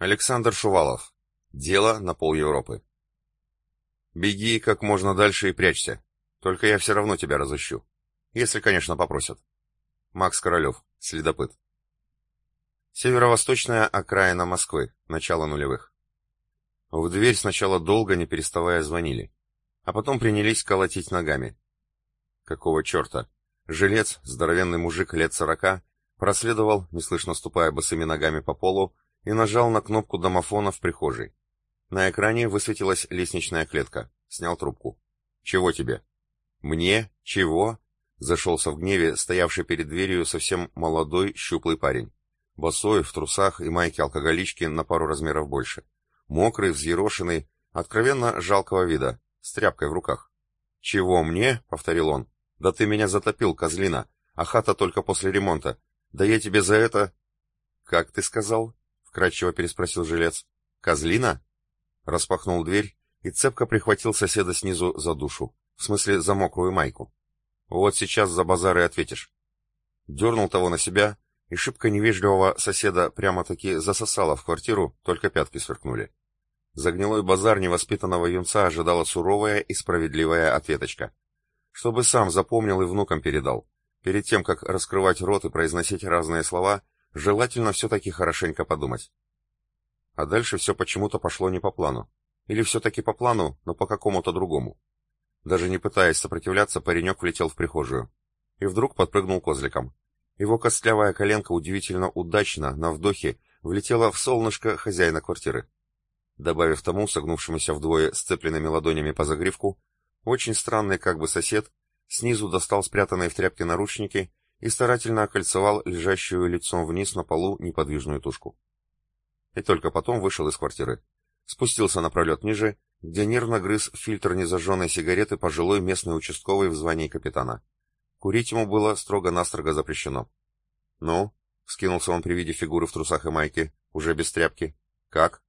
Александр Шувалов. Дело на пол Европы. Беги как можно дальше и прячься. Только я все равно тебя разыщу. Если, конечно, попросят. Макс Королев. Следопыт. Северо-восточная окраина Москвы. Начало нулевых. В дверь сначала долго, не переставая, звонили. А потом принялись колотить ногами. Какого черта? Жилец, здоровенный мужик лет сорока, проследовал, неслышно ступая босыми ногами по полу, и нажал на кнопку домофона в прихожей. На экране высветилась лестничная клетка. Снял трубку. «Чего тебе?» «Мне? Чего?» Зашелся в гневе стоявший перед дверью совсем молодой, щуплый парень. Босой, в трусах и майке алкоголички на пару размеров больше. Мокрый, взъерошенный, откровенно жалкого вида, с тряпкой в руках. «Чего мне?» — повторил он. «Да ты меня затопил, козлина, а хата только после ремонта. Да я тебе за это...» «Как ты сказал?» Вкрадчиво переспросил жилец. Козлина? Распахнул дверь и цепко прихватил соседа снизу за душу, в смысле за мокрую майку. Вот сейчас за базар и ответишь. Дернул того на себя, и шибко невежливого соседа прямо-таки засосало в квартиру, только пятки сверкнули. За гнилой базар невоспитанного юнца ожидала суровая и справедливая ответочка. Чтобы сам запомнил и внукам передал. Перед тем, как раскрывать рот и произносить разные слова, желательно все-таки хорошенько подумать. А дальше все почему-то пошло не по плану. Или все-таки по плану, но по какому-то другому. Даже не пытаясь сопротивляться, паренек влетел в прихожую. И вдруг подпрыгнул козликом. Его костлявая коленка удивительно удачно, на вдохе, влетела в солнышко хозяина квартиры. Добавив тому, согнувшемуся вдвое сцепленными ладонями по загривку, очень странный как бы сосед снизу достал спрятанные в тряпке наручники и старательно окольцевал лежащую лицом вниз на полу неподвижную тушку. И только потом вышел из квартиры. Спустился на пролет ниже, где нервно грыз фильтр незажженной сигареты пожилой местный участковый в звании капитана. Курить ему было строго-настрого запрещено. «Ну?» — скинулся он при виде фигуры в трусах и майке, уже без тряпки. «Как?»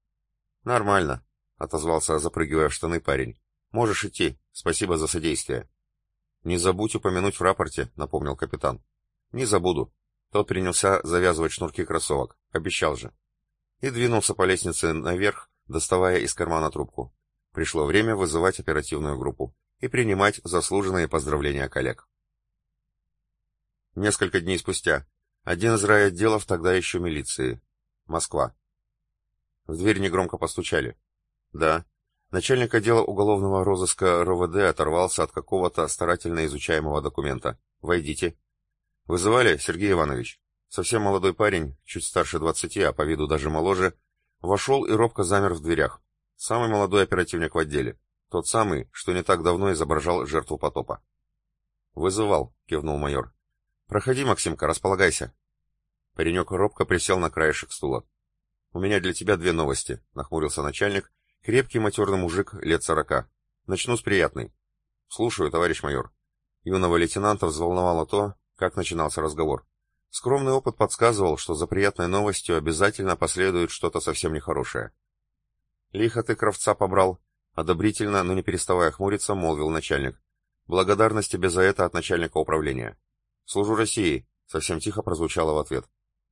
«Нормально», — отозвался, запрыгивая в штаны парень. «Можешь идти. Спасибо за содействие». «Не забудь упомянуть в рапорте», — напомнил капитан. Не забуду. Тот принялся завязывать шнурки кроссовок. Обещал же. И двинулся по лестнице наверх, доставая из кармана трубку. Пришло время вызывать оперативную группу и принимать заслуженные поздравления коллег. Несколько дней спустя. Один из райотделов тогда еще милиции. Москва. В дверь негромко постучали. Да. Начальник отдела уголовного розыска РОВД оторвался от какого-то старательно изучаемого документа. «Войдите». «Вызывали, Сергей Иванович?» Совсем молодой парень, чуть старше двадцати, а по виду даже моложе, вошел и робко замер в дверях. Самый молодой оперативник в отделе. Тот самый, что не так давно изображал жертву потопа. «Вызывал», — кивнул майор. «Проходи, Максимка, располагайся». Паренек робко присел на краешек стула. «У меня для тебя две новости», — нахмурился начальник, крепкий матерный мужик лет сорока. «Начну с приятной». «Слушаю, товарищ майор». Юного лейтенанта взволновало то, как начинался разговор. Скромный опыт подсказывал, что за приятной новостью обязательно последует что-то совсем нехорошее. «Лихо ты кровца побрал», — одобрительно, но не переставая хмуриться, молвил начальник. «Благодарность тебе за это от начальника управления». «Служу России», — совсем тихо прозвучало в ответ.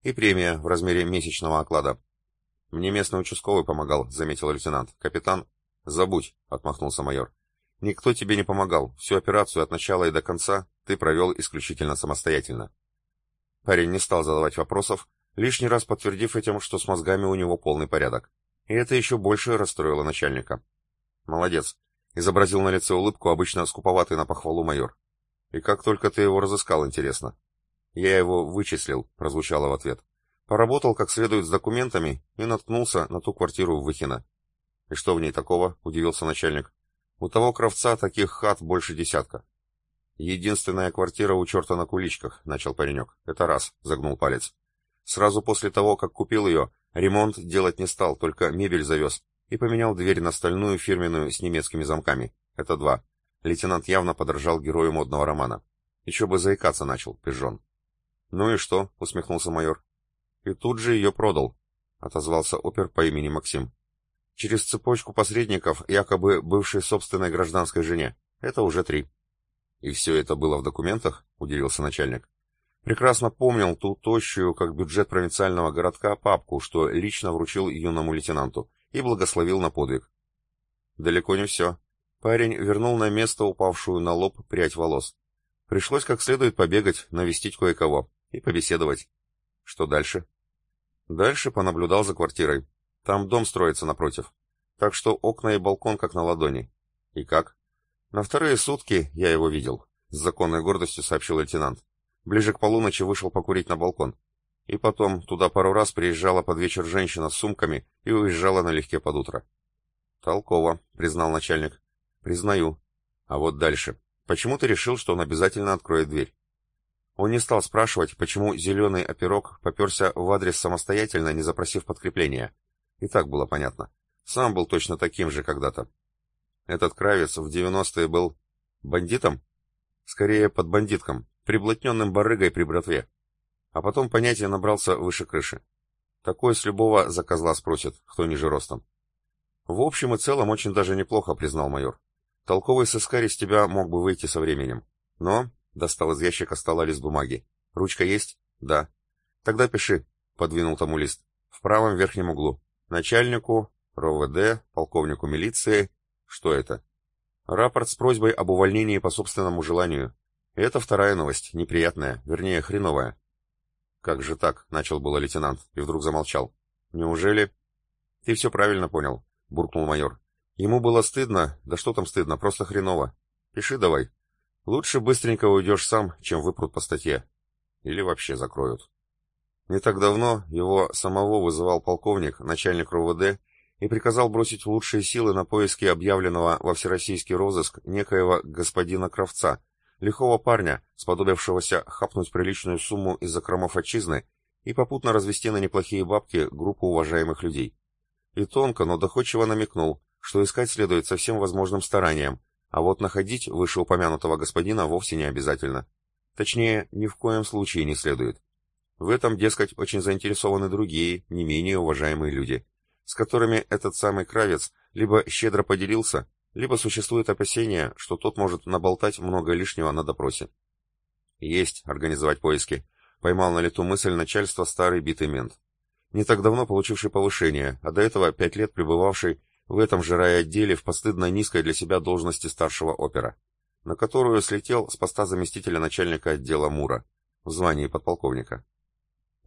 «И премия в размере месячного оклада». «Мне местный участковый помогал», — заметил лейтенант. «Капитан...» «Забудь», — отмахнулся майор. «Никто тебе не помогал. Всю операцию от начала и до конца ты провел исключительно самостоятельно. Парень не стал задавать вопросов, лишний раз подтвердив этим, что с мозгами у него полный порядок. И это еще больше расстроило начальника. «Молодец», — изобразил на лице улыбку обычно скуповатый на похвалу майор. «И как только ты его разыскал, интересно?» «Я его вычислил», — прозвучало в ответ. «Поработал как следует с документами и наткнулся на ту квартиру в Выхино». «И что в ней такого?» — удивился начальник. «У того кровца таких хат больше десятка. «Единственная квартира у черта на куличках», — начал паренек. «Это раз», — загнул палец. Сразу после того, как купил ее, ремонт делать не стал, только мебель завез. И поменял дверь на стальную фирменную с немецкими замками. Это два. Лейтенант явно подражал герою модного романа. Еще бы заикаться начал, пижон. «Ну и что?» — усмехнулся майор. «И тут же ее продал», — отозвался опер по имени Максим. «Через цепочку посредников, якобы бывшей собственной гражданской жене. Это уже три». «И все это было в документах?» — удивился начальник. Прекрасно помнил ту тощую, как бюджет провинциального городка, папку, что лично вручил юному лейтенанту, и благословил на подвиг. Далеко не все. Парень вернул на место упавшую на лоб прядь волос. Пришлось как следует побегать, навестить кое-кого и побеседовать. Что дальше? Дальше понаблюдал за квартирой. Там дом строится напротив. Так что окна и балкон как на ладони. И как? На вторые сутки я его видел. С законной гордостью сообщил лейтенант. Ближе к полуночи вышел покурить на балкон. И потом туда пару раз приезжала под вечер женщина с сумками и уезжала налегке под утро. Толково, признал начальник. Признаю. А вот дальше. Почему ты решил, что он обязательно откроет дверь? Он не стал спрашивать, почему зеленый оперок поперся в адрес самостоятельно, не запросив подкрепления. И так было понятно. Сам был точно таким же когда-то. Этот Кравец в 90-е был бандитом? Скорее, под бандитком, приблотненным барыгой при братве. А потом понятие набрался выше крыши. Такой с любого за козла спросит, кто ниже ростом. В общем и целом очень даже неплохо, признал майор. Толковый сыскарь из тебя мог бы выйти со временем. Но, достал из ящика стола лист бумаги. Ручка есть? Да. Тогда пиши, подвинул тому лист. В правом верхнем углу. Начальнику, РОВД, полковнику милиции. Что это? Рапорт с просьбой об увольнении по собственному желанию. Это вторая новость, неприятная, вернее, хреновая. Как же так, начал было лейтенант, и вдруг замолчал. Неужели... Ты все правильно понял, буркнул майор. Ему было стыдно, да что там стыдно, просто хреново. Пиши давай. Лучше быстренько уйдешь сам, чем выпрут по статье. Или вообще закроют. Не так давно его самого вызывал полковник, начальник РОВД, и приказал бросить лучшие силы на поиски объявленного во всероссийский розыск некоего господина Кравца, лихого парня, сподобившегося хапнуть приличную сумму из закромов отчизны и попутно развести на неплохие бабки группу уважаемых людей. И тонко, но доходчиво намекнул, что искать следует со всем возможным старанием, а вот находить вышеупомянутого господина вовсе не обязательно. Точнее, ни в коем случае не следует. В этом, дескать, очень заинтересованы другие, не менее уважаемые люди, с которыми этот самый Кравец либо щедро поделился, либо существует опасение, что тот может наболтать много лишнего на допросе. Есть организовать поиски. Поймал на лету мысль начальства старый битый мент. Не так давно получивший повышение, а до этого пять лет пребывавший в этом же райотделе в постыдно низкой для себя должности старшего опера, на которую слетел с поста заместителя начальника отдела МУРа, в звании подполковника.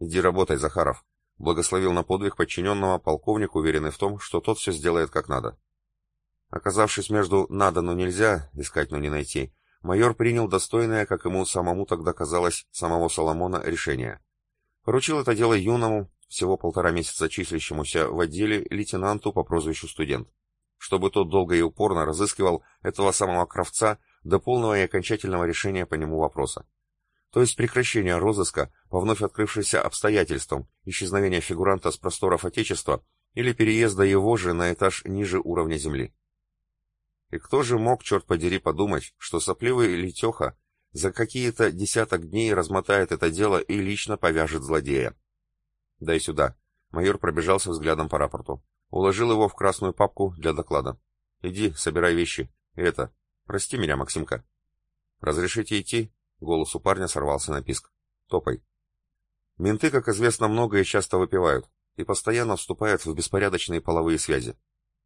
«Иди работай, Захаров», благословил на подвиг подчиненного полковник, уверенный в том, что тот все сделает как надо. Оказавшись между «надо, но нельзя», искать, но не найти, майор принял достойное, как ему самому тогда казалось, самого Соломона, решение. Поручил это дело юному, всего полтора месяца числящемуся в отделе, лейтенанту по прозвищу студент, чтобы тот долго и упорно разыскивал этого самого Кравца до полного и окончательного решения по нему вопроса. То есть прекращения розыска по вновь открывшимся обстоятельствам, исчезновения фигуранта с просторов Отечества или переезда его же на этаж ниже уровня земли. И кто же мог, черт подери, подумать, что сопливый Летеха за какие-то десяток дней размотает это дело и лично повяжет злодея? Дай сюда. Майор пробежался взглядом по рапорту. Уложил его в красную папку для доклада. Иди, собирай вещи. И это. Прости меня, Максимка. Разрешите идти? Голос у парня сорвался на писк. Топай. Менты, как известно, много и часто выпивают, и постоянно вступают в беспорядочные половые связи.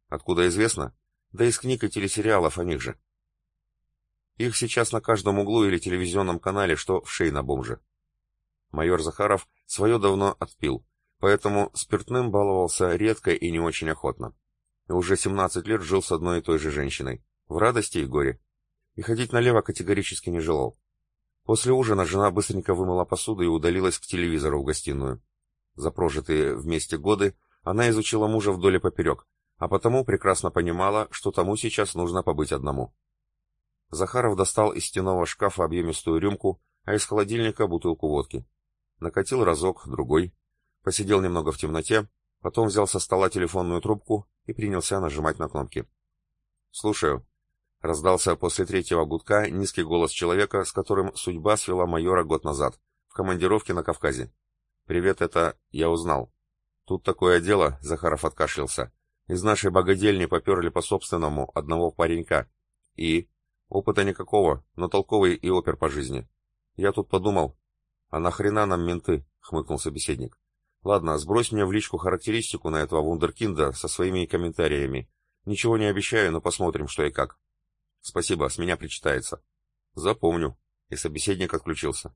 Откуда известно? да из книг и телесериалов о них же. Их сейчас на каждом углу или телевизионном канале, что в шей на бомже. Майор Захаров свое давно отпил, поэтому спиртным баловался редко и не очень охотно. И уже 17 лет жил с одной и той же женщиной, в радости и горе. И ходить налево категорически не желал. После ужина жена быстренько вымыла посуду и удалилась к телевизору в гостиную. За прожитые вместе годы она изучила мужа вдоль и поперек, а потому прекрасно понимала, что тому сейчас нужно побыть одному. Захаров достал из стенового шкафа объемистую рюмку, а из холодильника бутылку водки. Накатил разок, другой. Посидел немного в темноте, потом взял со стола телефонную трубку и принялся нажимать на кнопки. «Слушаю», — раздался после третьего гудка низкий голос человека, с которым судьба свела майора год назад, в командировке на Кавказе. «Привет, это... я узнал». «Тут такое дело», — Захаров откашлялся. Из нашей богадельни поперли по собственному одного паренька. И... Опыта никакого, но толковый и опер по жизни. Я тут подумал. «А нахрена нам менты?» — хмыкнул собеседник. «Ладно, сбрось мне в личку характеристику на этого вундеркинда со своими комментариями. Ничего не обещаю, но посмотрим, что и как». «Спасибо, с меня причитается». «Запомню». И собеседник отключился.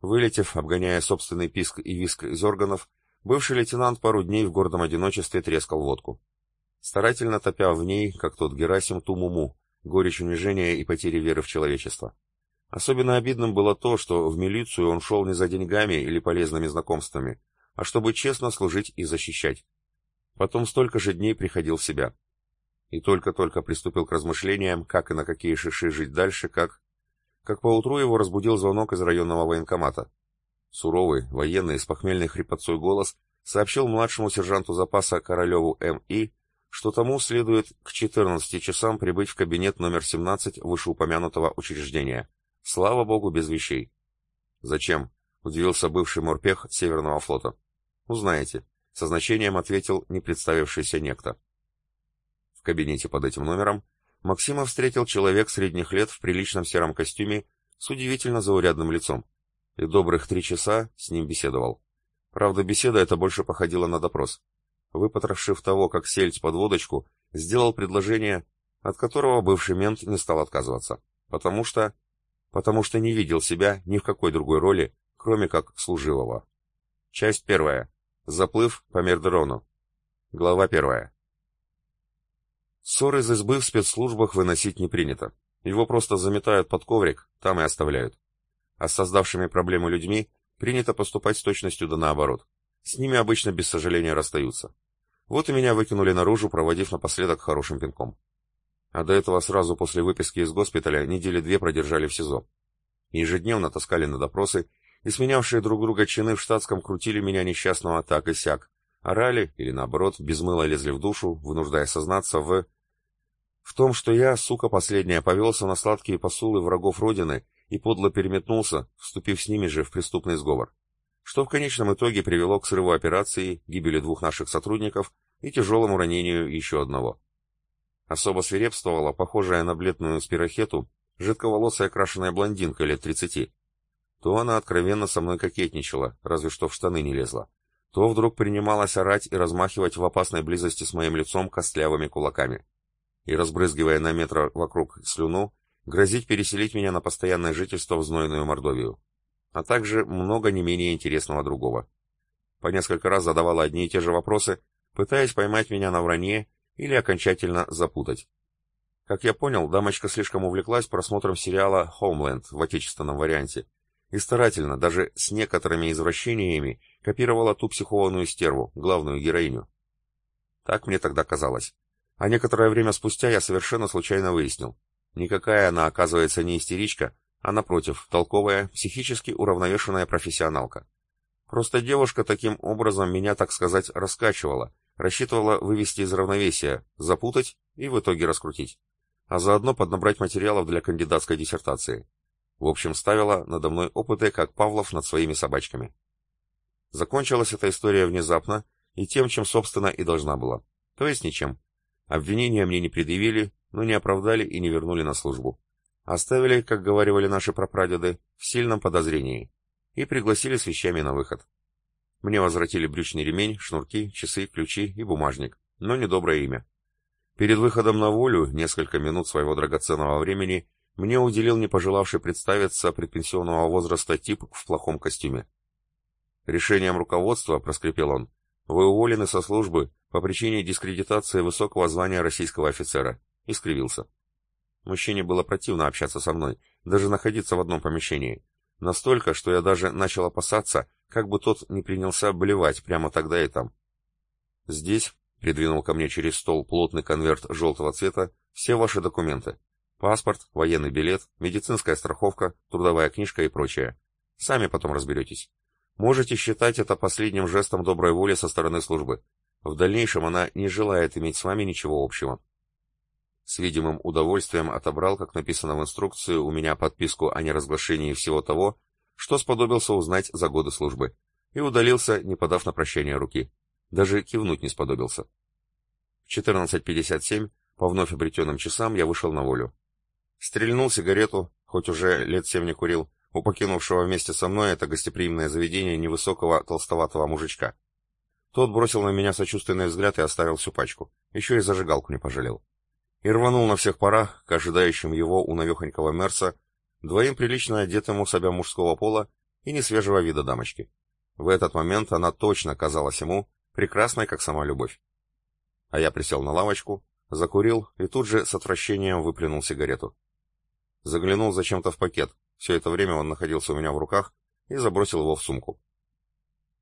Вылетев, обгоняя собственный писк и виск из органов, бывший лейтенант пару дней в гордом одиночестве трескал водку. Старательно топя в ней, как тот Герасим Тумуму, горечь унижения и потери веры в человечество. Особенно обидным было то, что в милицию он шел не за деньгами или полезными знакомствами, а чтобы честно служить и защищать. Потом столько же дней приходил в себя. И только-только приступил к размышлениям, как и на какие шиши жить дальше, как... Как поутру его разбудил звонок из районного военкомата. Суровый, военный, с похмельной хрипотцой голос сообщил младшему сержанту запаса Королеву М.И., что тому следует к 14 часам прибыть в кабинет номер 17 вышеупомянутого учреждения. Слава богу, без вещей. Зачем? Удивился бывший морпех Северного флота. Узнаете. Со значением ответил не представившийся некто. Кабинете под этим номером Максима встретил человек средних лет в приличном сером костюме с удивительно заурядным лицом. И добрых три часа с ним беседовал. Правда, беседа эта больше походила на допрос. Выпотрошив того, как сельдь под водочку, сделал предложение, от которого бывший мент не стал отказываться. Потому что потому что не видел себя ни в какой другой роли, кроме как служивого. Часть первая. Заплыв по Мердерону. Глава первая. Ссоры из избы в спецслужбах выносить не принято. Его просто заметают под коврик, там и оставляют. А с создавшими проблему людьми принято поступать с точностью да наоборот. С ними обычно без сожаления расстаются. Вот и меня выкинули наружу, проводив напоследок хорошим пинком а до этого сразу после выписки из госпиталя недели две продержали в СИЗО. Ежедневно таскали на допросы, и сменявшие друг друга чины в штатском крутили меня несчастного так и сяк, орали или, наоборот, без мыла лезли в душу, вынуждая сознаться в... В том, что я, сука последняя, повелся на сладкие посулы врагов Родины и подло переметнулся, вступив с ними же в преступный сговор. Что в конечном итоге привело к срыву операции, гибели двух наших сотрудников и тяжелому ранению еще одного. Особо свирепствовала, похожая на бледную спирохету, жидковолосая крашеная блондинка лет тридцати. То она откровенно со мной кокетничала, разве что в штаны не лезла. То вдруг принималась орать и размахивать в опасной близости с моим лицом костлявыми кулаками. И, разбрызгивая на метр вокруг слюну, грозить переселить меня на постоянное жительство в знойную Мордовию. А также много не менее интересного другого. По несколько раз задавала одни и те же вопросы, пытаясь поймать меня на вранье или окончательно запутать. Как я понял, дамочка слишком увлеклась просмотром сериала «Хоумленд» в отечественном варианте и старательно, даже с некоторыми извращениями, копировала ту психованную стерву, главную героиню. Так мне тогда казалось. А некоторое время спустя я совершенно случайно выяснил. Никакая она, оказывается, не истеричка, а, напротив, толковая, психически уравновешенная профессионалка. Просто девушка таким образом меня, так сказать, раскачивала, Рассчитывала вывести из равновесия, запутать и в итоге раскрутить. А заодно поднабрать материалов для кандидатской диссертации. В общем, ставила надо мной опыты, как Павлов над своими собачками. Закончилась эта история внезапно и тем, чем, собственно, и должна была. То есть ничем. Обвинения мне не предъявили, но не оправдали и не вернули на службу. Оставили, как говорили наши прапрадеды, в сильном подозрении и пригласили с вещами на выход. Мне возвратили брючный ремень, шнурки, часы, ключи и бумажник, но недоброе имя. Перед выходом на волю, несколько минут своего драгоценного времени, мне уделил не пожелавший представиться предпенсионного возраста тип в плохом костюме. Решением руководства, проскрипел он, вы уволены со службы по причине дискредитации высокого звания российского офицера. И скривился. Мужчине было противно общаться со мной, даже находиться в одном помещении. Настолько, что я даже начал опасаться, как бы тот не принялся блевать прямо тогда и там. Здесь, придвинул ко мне через стол плотный конверт желтого цвета, все ваши документы. Паспорт, военный билет, медицинская страховка, трудовая книжка и прочее. Сами потом разберетесь. Можете считать это последним жестом доброй воли со стороны службы. В дальнейшем она не желает иметь с вами ничего общего. С видимым удовольствием отобрал, как написано в инструкции, у меня подписку о неразглашении всего того, что сподобился узнать за годы службы, и удалился, не подав на прощание руки. Даже кивнуть не сподобился. В 14.57, по вновь обретенным часам, я вышел на волю. Стрельнул сигарету, хоть уже лет семь не курил, у покинувшего вместе со мной это гостеприимное заведение невысокого толстоватого мужичка. Тот бросил на меня сочувственный взгляд и оставил всю пачку. Еще и зажигалку не пожалел. И рванул на всех парах к ожидающим его у навехонького Мерса, двоим прилично одетым у себя мужского пола и несвежего вида дамочки. В этот момент она точно казалась ему прекрасной, как сама любовь. А я присел на лавочку, закурил и тут же с отвращением выплюнул сигарету. Заглянул зачем-то в пакет, все это время он находился у меня в руках, и забросил его в сумку.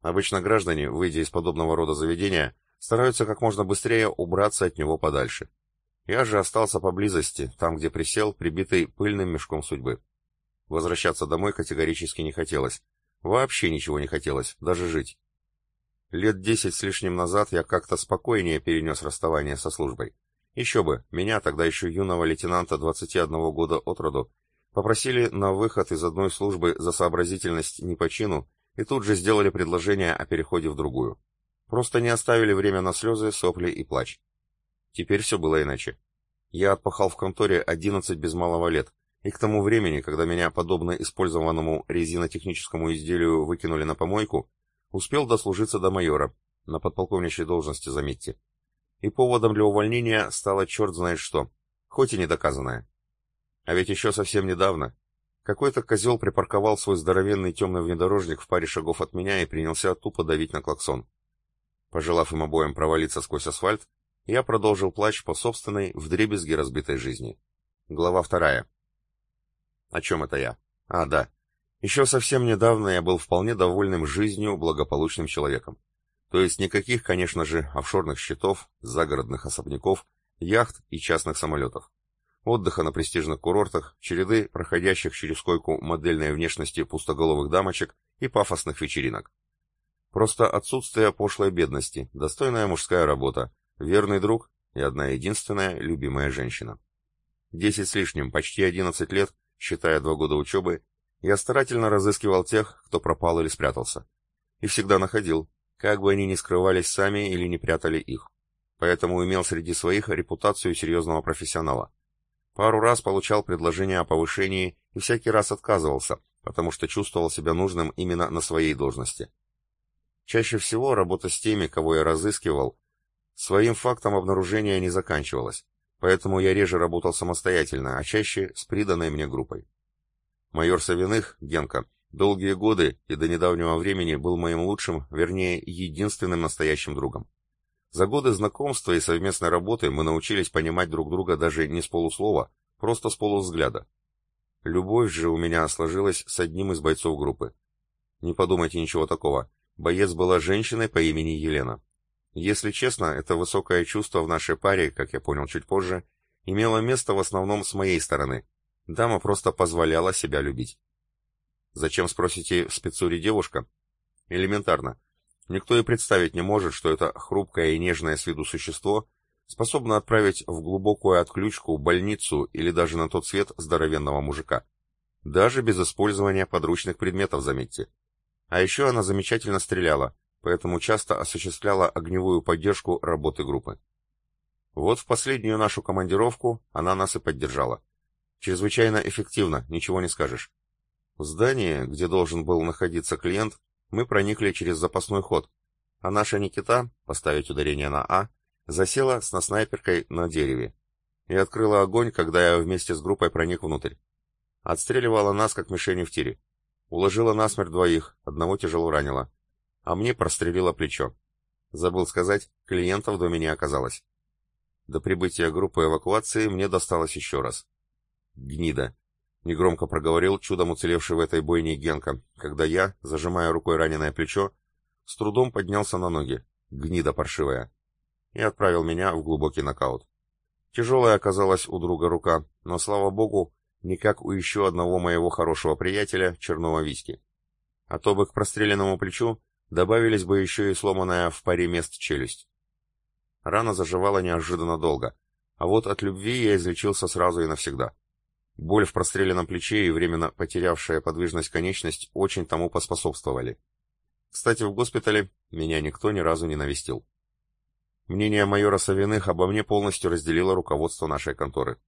Обычно граждане, выйдя из подобного рода заведения, стараются как можно быстрее убраться от него подальше. Я же остался поблизости, там, где присел, прибитый пыльным мешком судьбы. Возвращаться домой категорически не хотелось. Вообще ничего не хотелось, даже жить. Лет десять с лишним назад я как-то спокойнее перенес расставание со службой. Еще бы, меня, тогда еще юного лейтенанта 21 года от роду, попросили на выход из одной службы за сообразительность не по чину и тут же сделали предложение о переходе в другую. Просто не оставили время на слезы, сопли и плач. Теперь все было иначе. Я отпахал в конторе 11 без малого лет, и к тому времени, когда меня, подобно использованному резинотехническому изделию, выкинули на помойку, успел дослужиться до майора, на подполковничьей должности, заметьте. И поводом для увольнения стало черт знает что, хоть и недоказанное. А ведь еще совсем недавно какой-то козел припарковал свой здоровенный темный внедорожник в паре шагов от меня и принялся тупо давить на клаксон. Пожелав им обоим провалиться сквозь асфальт, я продолжил плач по собственной, вдребезги разбитой жизни. Глава вторая. О чем это я? А, да. Еще совсем недавно я был вполне довольным жизнью, благополучным человеком. То есть никаких, конечно же, офшорных счетов, загородных особняков, яхт и частных самолетов. Отдыха на престижных курортах, череды проходящих через койку модельной внешности пустоголовых дамочек и пафосных вечеринок. Просто отсутствие пошлой бедности, достойная мужская работа, верный друг и одна единственная любимая женщина. Десять с лишним, почти одиннадцать лет Считая два года учебы, я старательно разыскивал тех, кто пропал или спрятался. И всегда находил, как бы они ни скрывались сами или не прятали их. Поэтому имел среди своих репутацию серьезного профессионала. Пару раз получал предложение о повышении и всякий раз отказывался, потому что чувствовал себя нужным именно на своей должности. Чаще всего работа с теми, кого я разыскивал, своим фактом обнаружения не заканчивалась поэтому я реже работал самостоятельно, а чаще с приданной мне группой. Майор Савиных, Генка, долгие годы и до недавнего времени был моим лучшим, вернее, единственным настоящим другом. За годы знакомства и совместной работы мы научились понимать друг друга даже не с полуслова, просто с полувзгляда. Любовь же у меня сложилась с одним из бойцов группы. Не подумайте ничего такого. Боец была женщиной по имени Елена. Если честно, это высокое чувство в нашей паре, как я понял чуть позже, имело место в основном с моей стороны. Дама просто позволяла себя любить. Зачем, спросите, в спецуре девушка? Элементарно. Никто и представить не может, что это хрупкое и нежное с виду существо способно отправить в глубокую отключку, больницу или даже на тот свет здоровенного мужика. Даже без использования подручных предметов, заметьте. А еще она замечательно стреляла, поэтому часто осуществляла огневую поддержку работы группы. Вот в последнюю нашу командировку она нас и поддержала. Чрезвычайно эффективно, ничего не скажешь. В здание, где должен был находиться клиент, мы проникли через запасной ход, а наша Никита, поставить ударение на «А», засела с наснайперкой на дереве и открыла огонь, когда я вместе с группой проник внутрь. Отстреливала нас, как мишени в тире. Уложила насмерть двоих, одного тяжело ранила а мне прострелило плечо. Забыл сказать, клиента в доме не оказалось. До прибытия группы эвакуации мне досталось еще раз. «Гнида!» — негромко проговорил чудом уцелевший в этой бойне Генка, когда я, зажимая рукой раненое плечо, с трудом поднялся на ноги. «Гнида паршивая!» и отправил меня в глубокий нокаут. Тяжелая оказалась у друга рука, но, слава богу, не как у еще одного моего хорошего приятеля, Черного Виски. А то бы к простреленному плечу Добавились бы еще и сломанная в паре мест челюсть. Рана заживала неожиданно долго, а вот от любви я излечился сразу и навсегда. Боль в простреленном плече и временно потерявшая подвижность конечность очень тому поспособствовали. Кстати, в госпитале меня никто ни разу не навестил. Мнение майора Савиных обо мне полностью разделило руководство нашей конторы.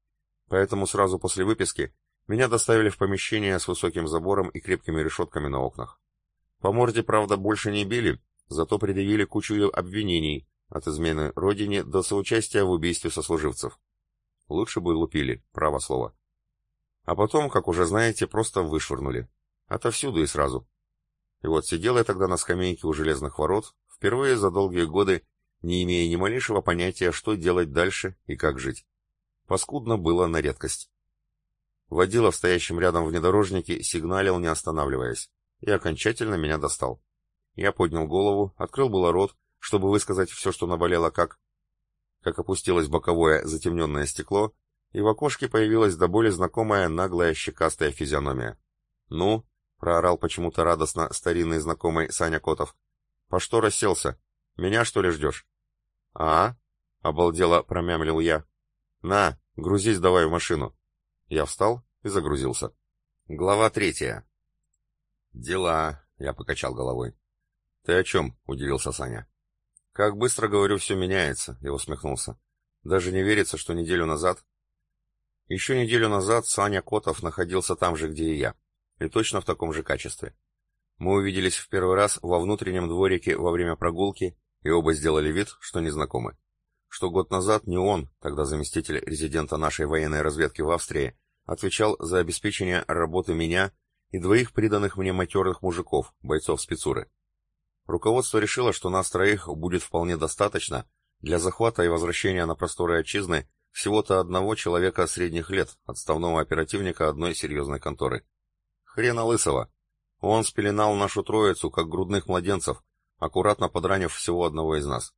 Поэтому сразу после выписки Меня доставили в помещение с высоким забором и крепкими решетками на окнах. По морде, правда, больше не били, зато предъявили кучу обвинений, от измены родине до соучастия в убийстве сослуживцев. Лучше бы лупили, право слово. А потом, как уже знаете, просто вышвырнули. Отовсюду и сразу. И вот сидел я тогда на скамейке у железных ворот, впервые за долгие годы, не имея ни малейшего понятия, что делать дальше и как жить. Паскудно было на редкость. Водила в рядом внедорожнике сигналил, не останавливаясь, и окончательно меня достал. Я поднял голову, открыл было рот, чтобы высказать все, что наболело как... Как опустилось боковое затемненное стекло, и в окошке появилась до боли знакомая наглая щекастая физиономия. «Ну?» — проорал почему-то радостно старинный знакомый Саня Котов. «По что расселся? Меня, что ли, ждешь?» «А?» — обалдело промямлил я. «На, грузись давай в машину». Я встал и загрузился. Глава третья. «Дела», — я покачал головой. «Ты о чем?» — удивился Саня. «Как быстро, говорю, все меняется», — я усмехнулся. «Даже не верится, что неделю назад...» Еще неделю назад Саня Котов находился там же, где и я, и точно в таком же качестве. Мы увиделись в первый раз во внутреннем дворике во время прогулки, и оба сделали вид, что не знакомы. Что год назад не он, тогда заместитель резидента нашей военной разведки в Австрии, отвечал за обеспечение работы меня и двоих приданных мне матерых мужиков, бойцов спецуры. Руководство решило, что нас троих будет вполне достаточно для захвата и возвращения на просторы отчизны всего-то одного человека средних лет, отставного оперативника одной серьезной конторы. Хрена лысого. Он спеленал нашу троицу, как грудных младенцев, аккуратно подранив всего одного из нас.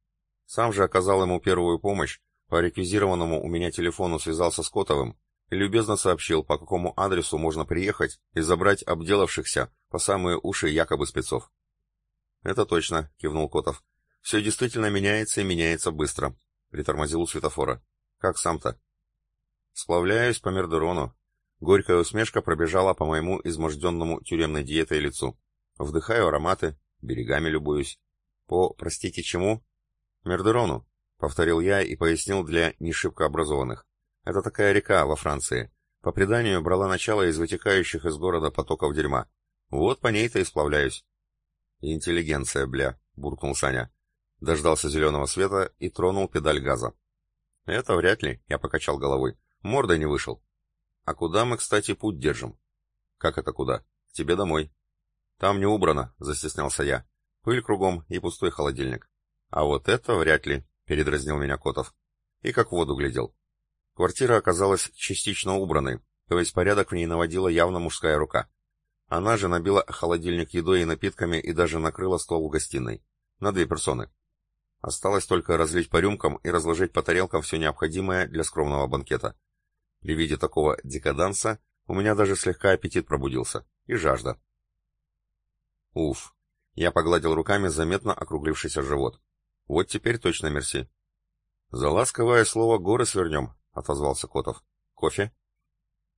Сам же оказал ему первую помощь, по реквизированному у меня телефону связался с Котовым и любезно сообщил, по какому адресу можно приехать и забрать обделавшихся по самые уши якобы спецов. «Это точно», — кивнул Котов. «Все действительно меняется и меняется быстро», — притормозил у светофора. «Как сам-то?» «Сплавляюсь по Мердерону». Горькая усмешка пробежала по моему изможденному тюремной диетой лицу. Вдыхаю ароматы, берегами любуюсь. По, простите, чему? Мердерону, повторил я и пояснил для не шибко образованных. Это такая река во Франции. По преданию брала начало из вытекающих из города потоков дерьма. Вот по ней-то и сплавляюсь. «Интеллигенция, бля», — буркнул Саня. Дождался зеленого света и тронул педаль газа. «Это вряд ли», — я покачал головой. «Мордой не вышел». «А куда мы, кстати, путь держим?» «Как это куда?» «К тебе домой». «Там не убрано», — застеснялся я. «Пыль кругом и пустой холодильник». «А вот это вряд ли», — передразнил меня Котов. И как в воду глядел. Квартира оказалась частично убранной, то есть порядок в ней наводила явно мужская рука. Она же набила холодильник едой и напитками и даже накрыла стол в гостиной. На две персоны. Осталось только разлить по рюмкам и разложить по тарелкам все необходимое для скромного банкета. При виде такого декаданса у меня даже слегка аппетит пробудился. И жажда. Уф. Я погладил руками заметно округлившийся живот. Вот теперь точно мерси. За ласковое слово горы свернем, отозвался Котов. Кофе?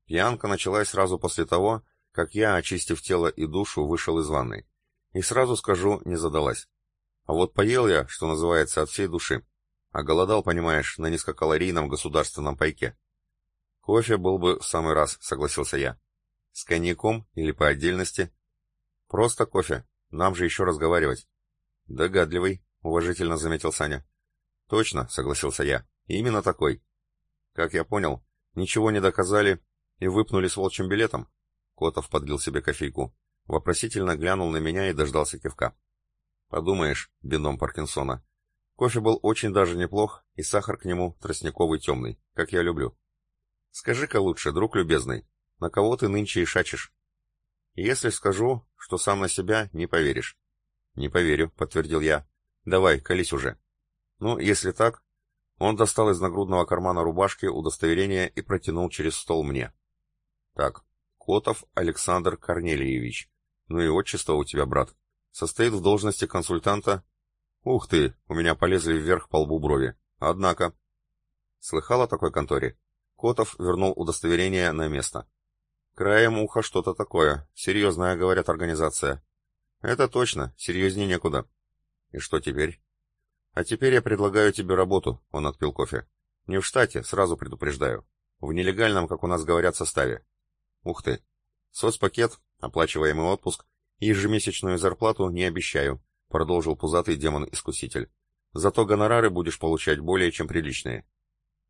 Пьянка началась сразу после того, как я, очистив тело и душу, вышел из ванной. И сразу скажу, не задалась. А вот поел я, что называется, от всей души. А голодал, понимаешь, на низкокалорийном государственном пайке. Кофе был бы в самый раз, согласился я. С коньяком или по отдельности? Просто кофе. Нам же еще разговаривать. Догадливый, уважительно заметил Саня. Точно, согласился я. Именно такой. Как я понял, ничего не доказали и выпнули с волчьим билетом. Котов подлил себе кофейку. Вопросительно глянул на меня и дождался кивка. Подумаешь, бином Паркинсона. Кофе был очень даже неплох, и сахар к нему тростниковый темный, как я люблю. Скажи-ка лучше, друг любезный, на кого ты нынче и шачешь? Если скажу, что сам на себя, не поверишь. Не поверю, подтвердил я. Давай, колись уже. Ну, если так... Он достал из нагрудного кармана рубашки удостоверение и протянул через стол мне. Так, Котов Александр Корнелиевич. Ну и отчество у тебя, брат. Состоит в должности консультанта... Ух ты, у меня полезли вверх по лбу брови. Однако... Слыхал о такой конторе? Котов вернул удостоверение на место. Краем уха что-то такое. Серьезная, говорят, организация. Это точно, серьезнее некуда. И что теперь? А теперь я предлагаю тебе работу, он отпил кофе. Не в штате, сразу предупреждаю. В нелегальном, как у нас говорят, составе. Ух ты. Соцпакет, оплачиваемый отпуск ежемесячную зарплату не обещаю, продолжил пузатый демон-искуситель. Зато гонорары будешь получать более чем приличные.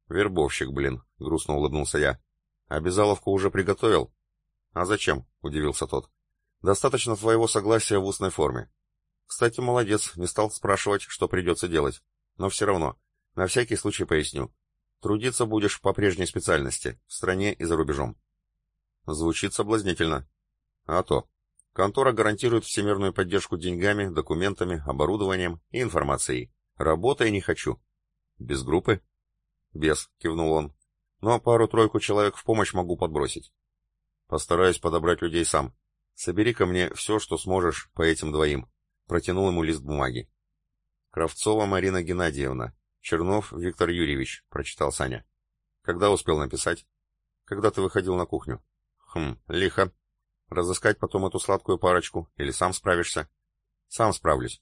Вербовщик, блин, грустно улыбнулся я. Обязаловку уже приготовил? А зачем? удивился тот. Достаточно твоего согласия в устной форме. Кстати, молодец, не стал спрашивать, что придется делать. Но все равно, на всякий случай поясню. Трудиться будешь по прежней специальности, в стране и за рубежом. Звучит соблазнительно. А то. Контора гарантирует всемирную поддержку деньгами, документами, оборудованием и информацией. Работай не хочу. Без группы? Без, кивнул он. Но пару-тройку человек в помощь могу подбросить. Постараюсь подобрать людей сам. Собери ко мне все, что сможешь по этим двоим. Протянул ему лист бумаги. Кравцова Марина Геннадьевна. Чернов Виктор Юрьевич, прочитал Саня. Когда успел написать? Когда ты выходил на кухню. Хм, лихо. Разыскать потом эту сладкую парочку, или сам справишься? Сам справлюсь.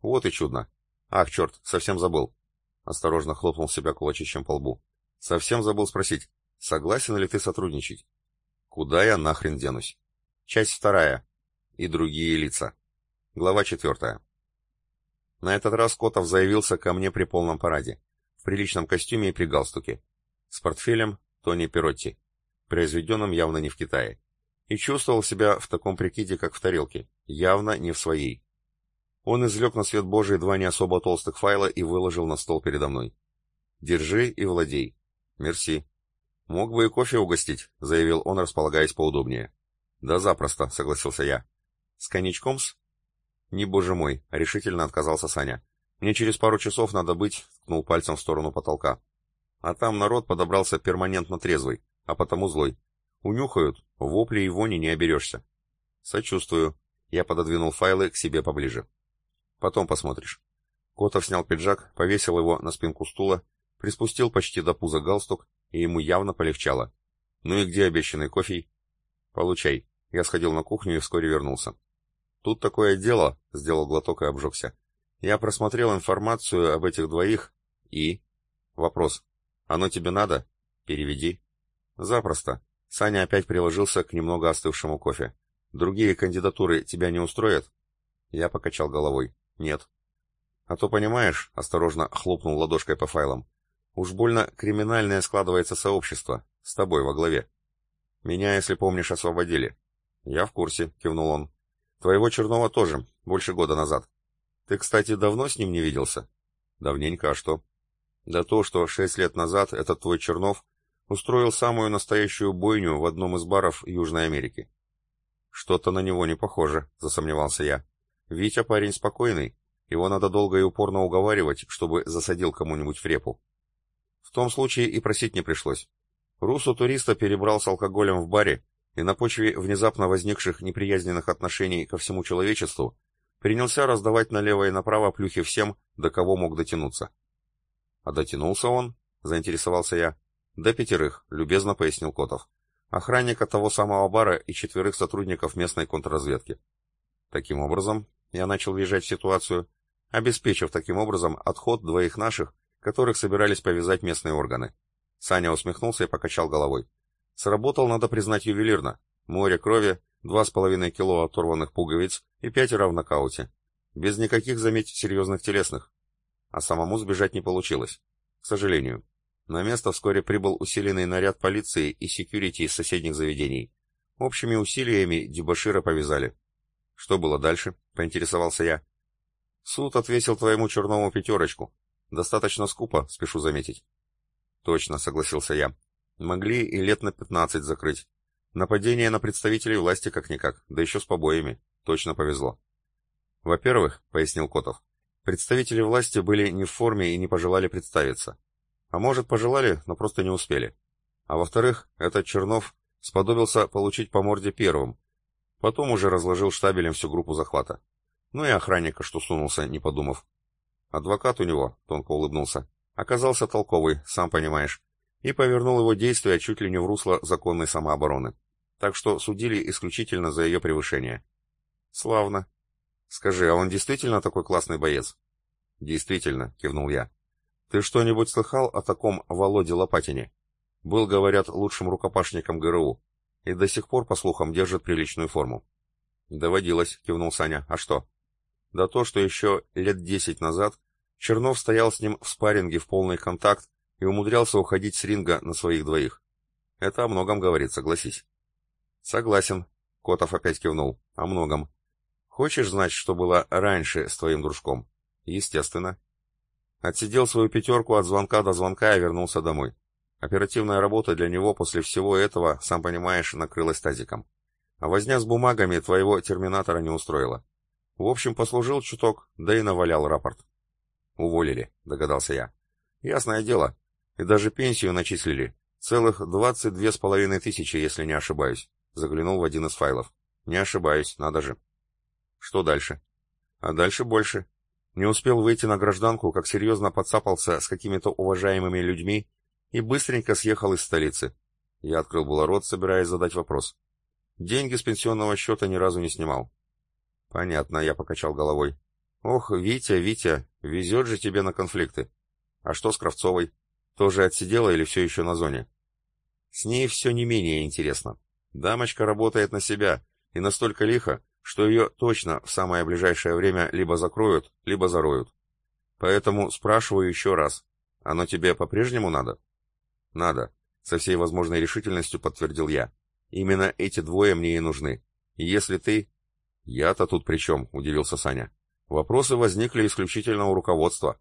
Вот и чудно. Ах, черт, совсем забыл. Осторожно хлопнул себя кулачищем по лбу. Совсем забыл спросить, согласен ли ты сотрудничать? Куда я нахрен денусь? Часть вторая. И другие лица. Глава четвертая. На этот раз Котов заявился ко мне при полном параде. В приличном костюме и при галстуке. С портфелем Тони Перотти. Произведенным явно не в Китае и чувствовал себя в таком прикиде, как в тарелке, явно не в своей. Он извлек на свет Божий два не особо толстых файла и выложил на стол передо мной. «Держи и владей». «Мерси». «Мог бы и кофе угостить», — заявил он, располагаясь поудобнее. «Да запросто», — согласился я. «С коньячком-с?» «Не боже мой», — решительно отказался Саня. «Мне через пару часов надо быть», — ткнул пальцем в сторону потолка. «А там народ подобрался перманентно трезвый, а потому злой. Унюхают, вопли и вони не оберешься. Сочувствую. Я пододвинул файлы к себе поближе. Потом посмотришь. Котов снял пиджак, повесил его на спинку стула, приспустил почти до пуза галстук, и ему явно полегчало. Ну и где обещанный кофе? Получай. Я сходил на кухню и вскоре вернулся. Тут такое дело, сделал глоток и обжегся. Я просмотрел информацию об этих двоих и... Вопрос. Оно тебе надо? Переведи. Запросто. Саня опять приложился к немного остывшему кофе. «Другие кандидатуры тебя не устроят?» Я покачал головой. «Нет». «А то, понимаешь», — осторожно хлопнул ладошкой по файлам, «уж больно криминальное складывается сообщество, с тобой во главе. Меня, если помнишь, освободили». «Я в курсе», — кивнул он. «Твоего Чернова тоже, больше года назад. Ты, кстати, давно с ним не виделся?» «Давненько, а что?» «Да то, что шесть лет назад этот твой Чернов устроил самую настоящую бойню в одном из баров Южной Америки. Что-то на него не похоже, засомневался я. Витя парень спокойный, его надо долго и упорно уговаривать, чтобы засадил кому-нибудь в репу. В том случае и просить не пришлось. Русу туриста перебрал с алкоголем в баре, и на почве внезапно возникших неприязненных отношений ко всему человечеству принялся раздавать налево и направо плюхи всем, до кого мог дотянуться. А дотянулся он, заинтересовался я. «До пятерых», — любезно пояснил Котов. «Охранника того самого бара и четверых сотрудников местной контрразведки». Таким образом, я начал въезжать в ситуацию, обеспечив таким образом отход двоих наших, которых собирались повязать местные органы. Саня усмехнулся и покачал головой. Сработал, надо признать, ювелирно. Море крови, два с половиной кило оторванных пуговиц и пятеро в нокауте. Без никаких, заметь, серьезных телесных. А самому сбежать не получилось. К сожалению. На место вскоре прибыл усиленный наряд полиции и секьюрити из соседних заведений. Общими усилиями дебошира повязали. Что было дальше? Поинтересовался я. Суд отвесил твоему черному пятерочку. Достаточно скупо, спешу заметить. Точно, согласился я. Могли и лет на пятнадцать закрыть. Нападение на представителей власти как-никак, да еще с побоями. Точно повезло. Во-первых, пояснил Котов, представители власти были не в форме и не пожелали представиться. А может, пожелали, но просто не успели. А во-вторых, этот Чернов сподобился получить по морде первым. Потом уже разложил штабелем всю группу захвата. Ну и охранника, что сунулся, не подумав. Адвокат у него, тонко улыбнулся, оказался толковый, сам понимаешь, и повернул его действия чуть ли не в русло законной самообороны. Так что судили исключительно за ее превышение. Славно. Скажи, а он действительно такой классный боец? Действительно, кивнул я. Ты что-нибудь слыхал о таком Володе Лопатине? Был, говорят, лучшим рукопашником ГРУ. и до сих пор, по слухам, держит приличную форму. «Доводилось», — кивнул Саня. «А что?» «Да то, что еще лет десять назад Чернов стоял с ним в спарринге в полный контакт и умудрялся уходить с ринга на своих двоих. Это о многом говорит, согласись». «Согласен», — Котов опять кивнул. «О многом. Хочешь знать, что было раньше с твоим дружком?» «Естественно». Отсидел свою пятерку от звонка до звонка и вернулся домой. Оперативная работа для него после всего этого, сам понимаешь, накрылась тазиком. А возня с бумагами твоего терминатора не устроила. В общем, послужил чуток, да и навалял рапорт. Уволили, догадался я. Ясное дело. И даже пенсию начислили. Целых двадцать две с половиной тысячи, если не ошибаюсь. Заглянул в один из файлов. Не ошибаюсь, надо же. Что дальше? А дальше больше. Не успел выйти на гражданку, как серьезно подцапался с какими-то уважаемыми людьми и быстренько съехал из столицы. Я открыл было рот, собираясь задать вопрос. Деньги с пенсионного счета ни разу не снимал. Понятно, я покачал головой. Ох, Витя, Витя, везет же тебе на конфликты. А что с Кравцовой? Тоже отсидела или все еще на зоне? С ней все не менее интересно. Дамочка работает на себя, и настолько лихо, что ее точно в самое ближайшее время либо закроют, либо зароют. Поэтому спрашиваю еще раз, оно тебе по-прежнему надо? Надо, со всей возможной решительностью подтвердил я. Именно эти двое мне и нужны. И если ты... Я-то тут при чем, удивился Саня. Вопросы возникли исключительно у руководства.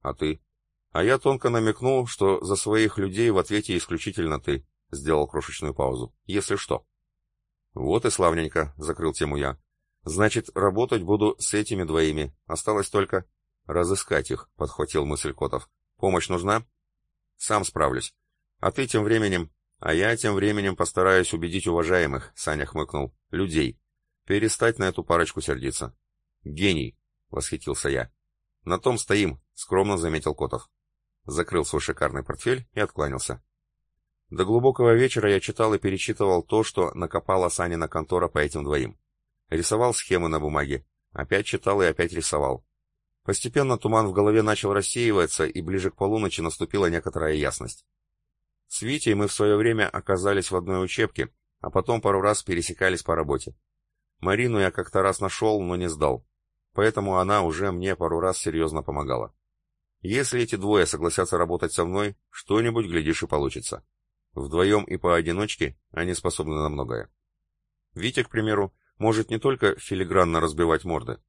А ты? А я тонко намекнул, что за своих людей в ответе исключительно ты. Сделал крошечную паузу. Если что. Вот и славненько, закрыл тему я. Значит, работать буду с этими двоими. Осталось только разыскать их, подхватил мысль Котов. Помощь нужна? Сам справлюсь. А ты тем временем... А я тем временем постараюсь убедить уважаемых, Саня хмыкнул, людей. Перестать на эту парочку сердиться. Гений, восхитился я. На том стоим, скромно заметил Котов. Закрыл свой шикарный портфель и откланялся. До глубокого вечера я читал и перечитывал то, что накопала Санина контора по этим двоим. Рисовал схемы на бумаге. Опять читал и опять рисовал. Постепенно туман в голове начал рассеиваться, и ближе к полуночи наступила некоторая ясность. С Витей мы в свое время оказались в одной учебке, а потом пару раз пересекались по работе. Марину я как-то раз нашел, но не сдал. Поэтому она уже мне пару раз серьезно помогала. Если эти двое согласятся работать со мной, что-нибудь, глядишь, и получится. Вдвоем и поодиночке они способны на многое. Витя, к примеру, может не только филигранно разбивать морды.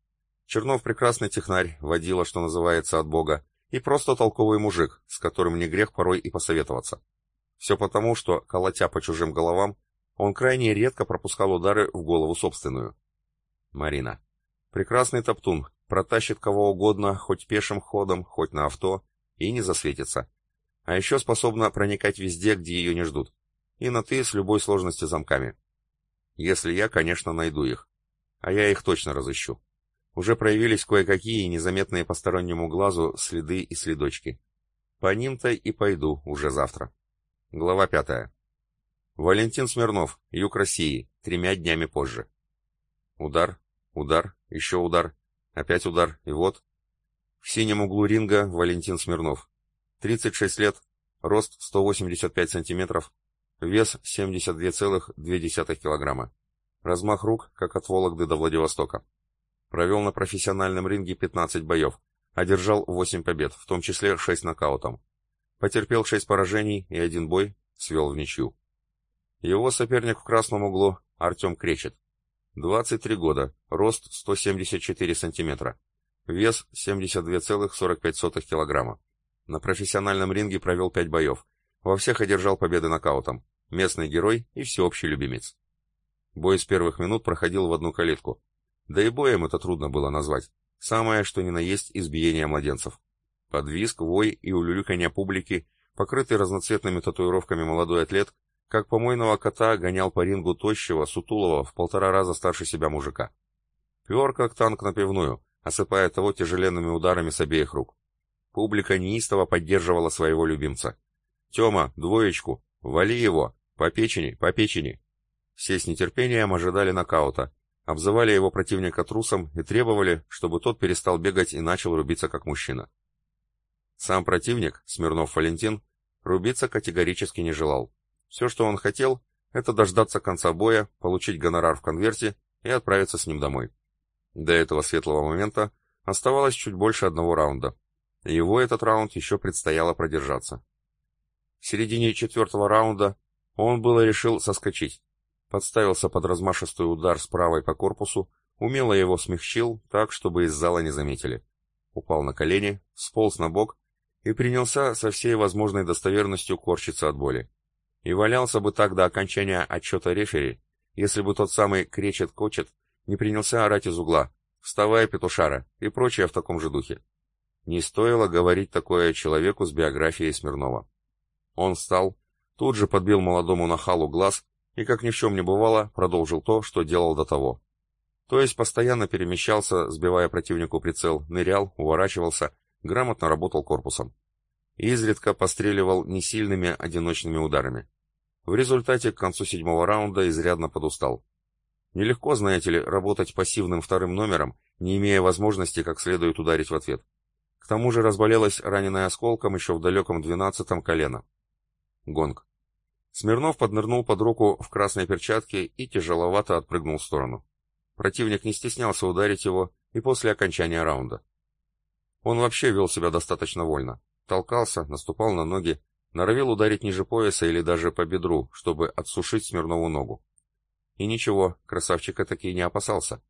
Чернов прекрасный технарь, водила, что называется, от бога, и просто толковый мужик, с которым не грех порой и посоветоваться. Все потому, что, колотя по чужим головам, он крайне редко пропускал удары в голову собственную. Марина. Прекрасный топтун, протащит кого угодно, хоть пешим ходом, хоть на авто, и не засветится. А еще способна проникать везде, где ее не ждут. И на «ты» с любой сложности замками. Если я, конечно, найду их. А я их точно разыщу. Уже проявились кое-какие незаметные постороннему глазу следы и следочки. По ним-то и пойду уже завтра. Глава пятая. Валентин Смирнов, Юг России, тремя днями позже. Удар, удар, еще удар, опять удар, и вот. В синем углу ринга Валентин Смирнов. 36 лет, рост 185 сантиметров, Вес 72,2 килограмма. Размах рук, как от Вологды до Владивостока. Провел на профессиональном ринге 15 боев, одержал 8 побед, в том числе 6 нокаутом. Потерпел 6 поражений и один бой свел в ничью. Его соперник в красном углу Артем Кречет. 23 года, рост 174 сантиметра. Вес 72,45 килограмма. На профессиональном ринге провел 5 боев, во всех одержал победы нокаутом. Местный герой и всеобщий любимец. Бой с первых минут проходил в одну калитку. Да и боем это трудно было назвать. Самое, что ни на есть, избиение младенцев. Подвиск, вой и улюлюканье публики, покрытый разноцветными татуировками молодой атлет, как помойного кота гонял по рингу тощего, сутулого, в полтора раза старше себя мужика. Пер как танк на пивную, осыпая того тяжеленными ударами с обеих рук. Публика неистово поддерживала своего любимца. «Тема, двоечку! Вали его! По печени, по печени!» Все с нетерпением ожидали нокаута, обзывали его противника трусом и требовали, чтобы тот перестал бегать и начал рубиться как мужчина. Сам противник, Смирнов Валентин, рубиться категорически не желал. Все, что он хотел, это дождаться конца боя, получить гонорар в конверте и отправиться с ним домой. До этого светлого момента оставалось чуть больше одного раунда. Его этот раунд еще предстояло продержаться. В середине четвертого раунда он было решил соскочить. Подставился под размашистый удар с правой по корпусу, умело его смягчил так, чтобы из зала не заметили. Упал на колени, сполз на бок и принялся со всей возможной достоверностью корчиться от боли. И валялся бы так до окончания отчета рефери, если бы тот самый кречет-кочет не принялся орать из угла «Вставай, петушара!» и прочее в таком же духе. Не стоило говорить такое человеку с биографией Смирнова. Он встал, тут же подбил молодому нахалу глаз и, как ни в чем не бывало, продолжил то, что делал до того. То есть постоянно перемещался, сбивая противнику прицел, нырял, уворачивался, грамотно работал корпусом. Изредка постреливал несильными одиночными ударами. В результате к концу седьмого раунда изрядно подустал. Нелегко, знаете ли, работать пассивным вторым номером, не имея возможности как следует ударить в ответ. К тому же разболелась раненая осколком еще в далеком двенадцатом колено. Гонг. Смирнов поднырнул под руку в красной перчатке и тяжеловато отпрыгнул в сторону. Противник не стеснялся ударить его и после окончания раунда. Он вообще вел себя достаточно вольно. Толкался, наступал на ноги, норовил ударить ниже пояса или даже по бедру, чтобы отсушить Смирнову ногу. И ничего, красавчик таки не опасался.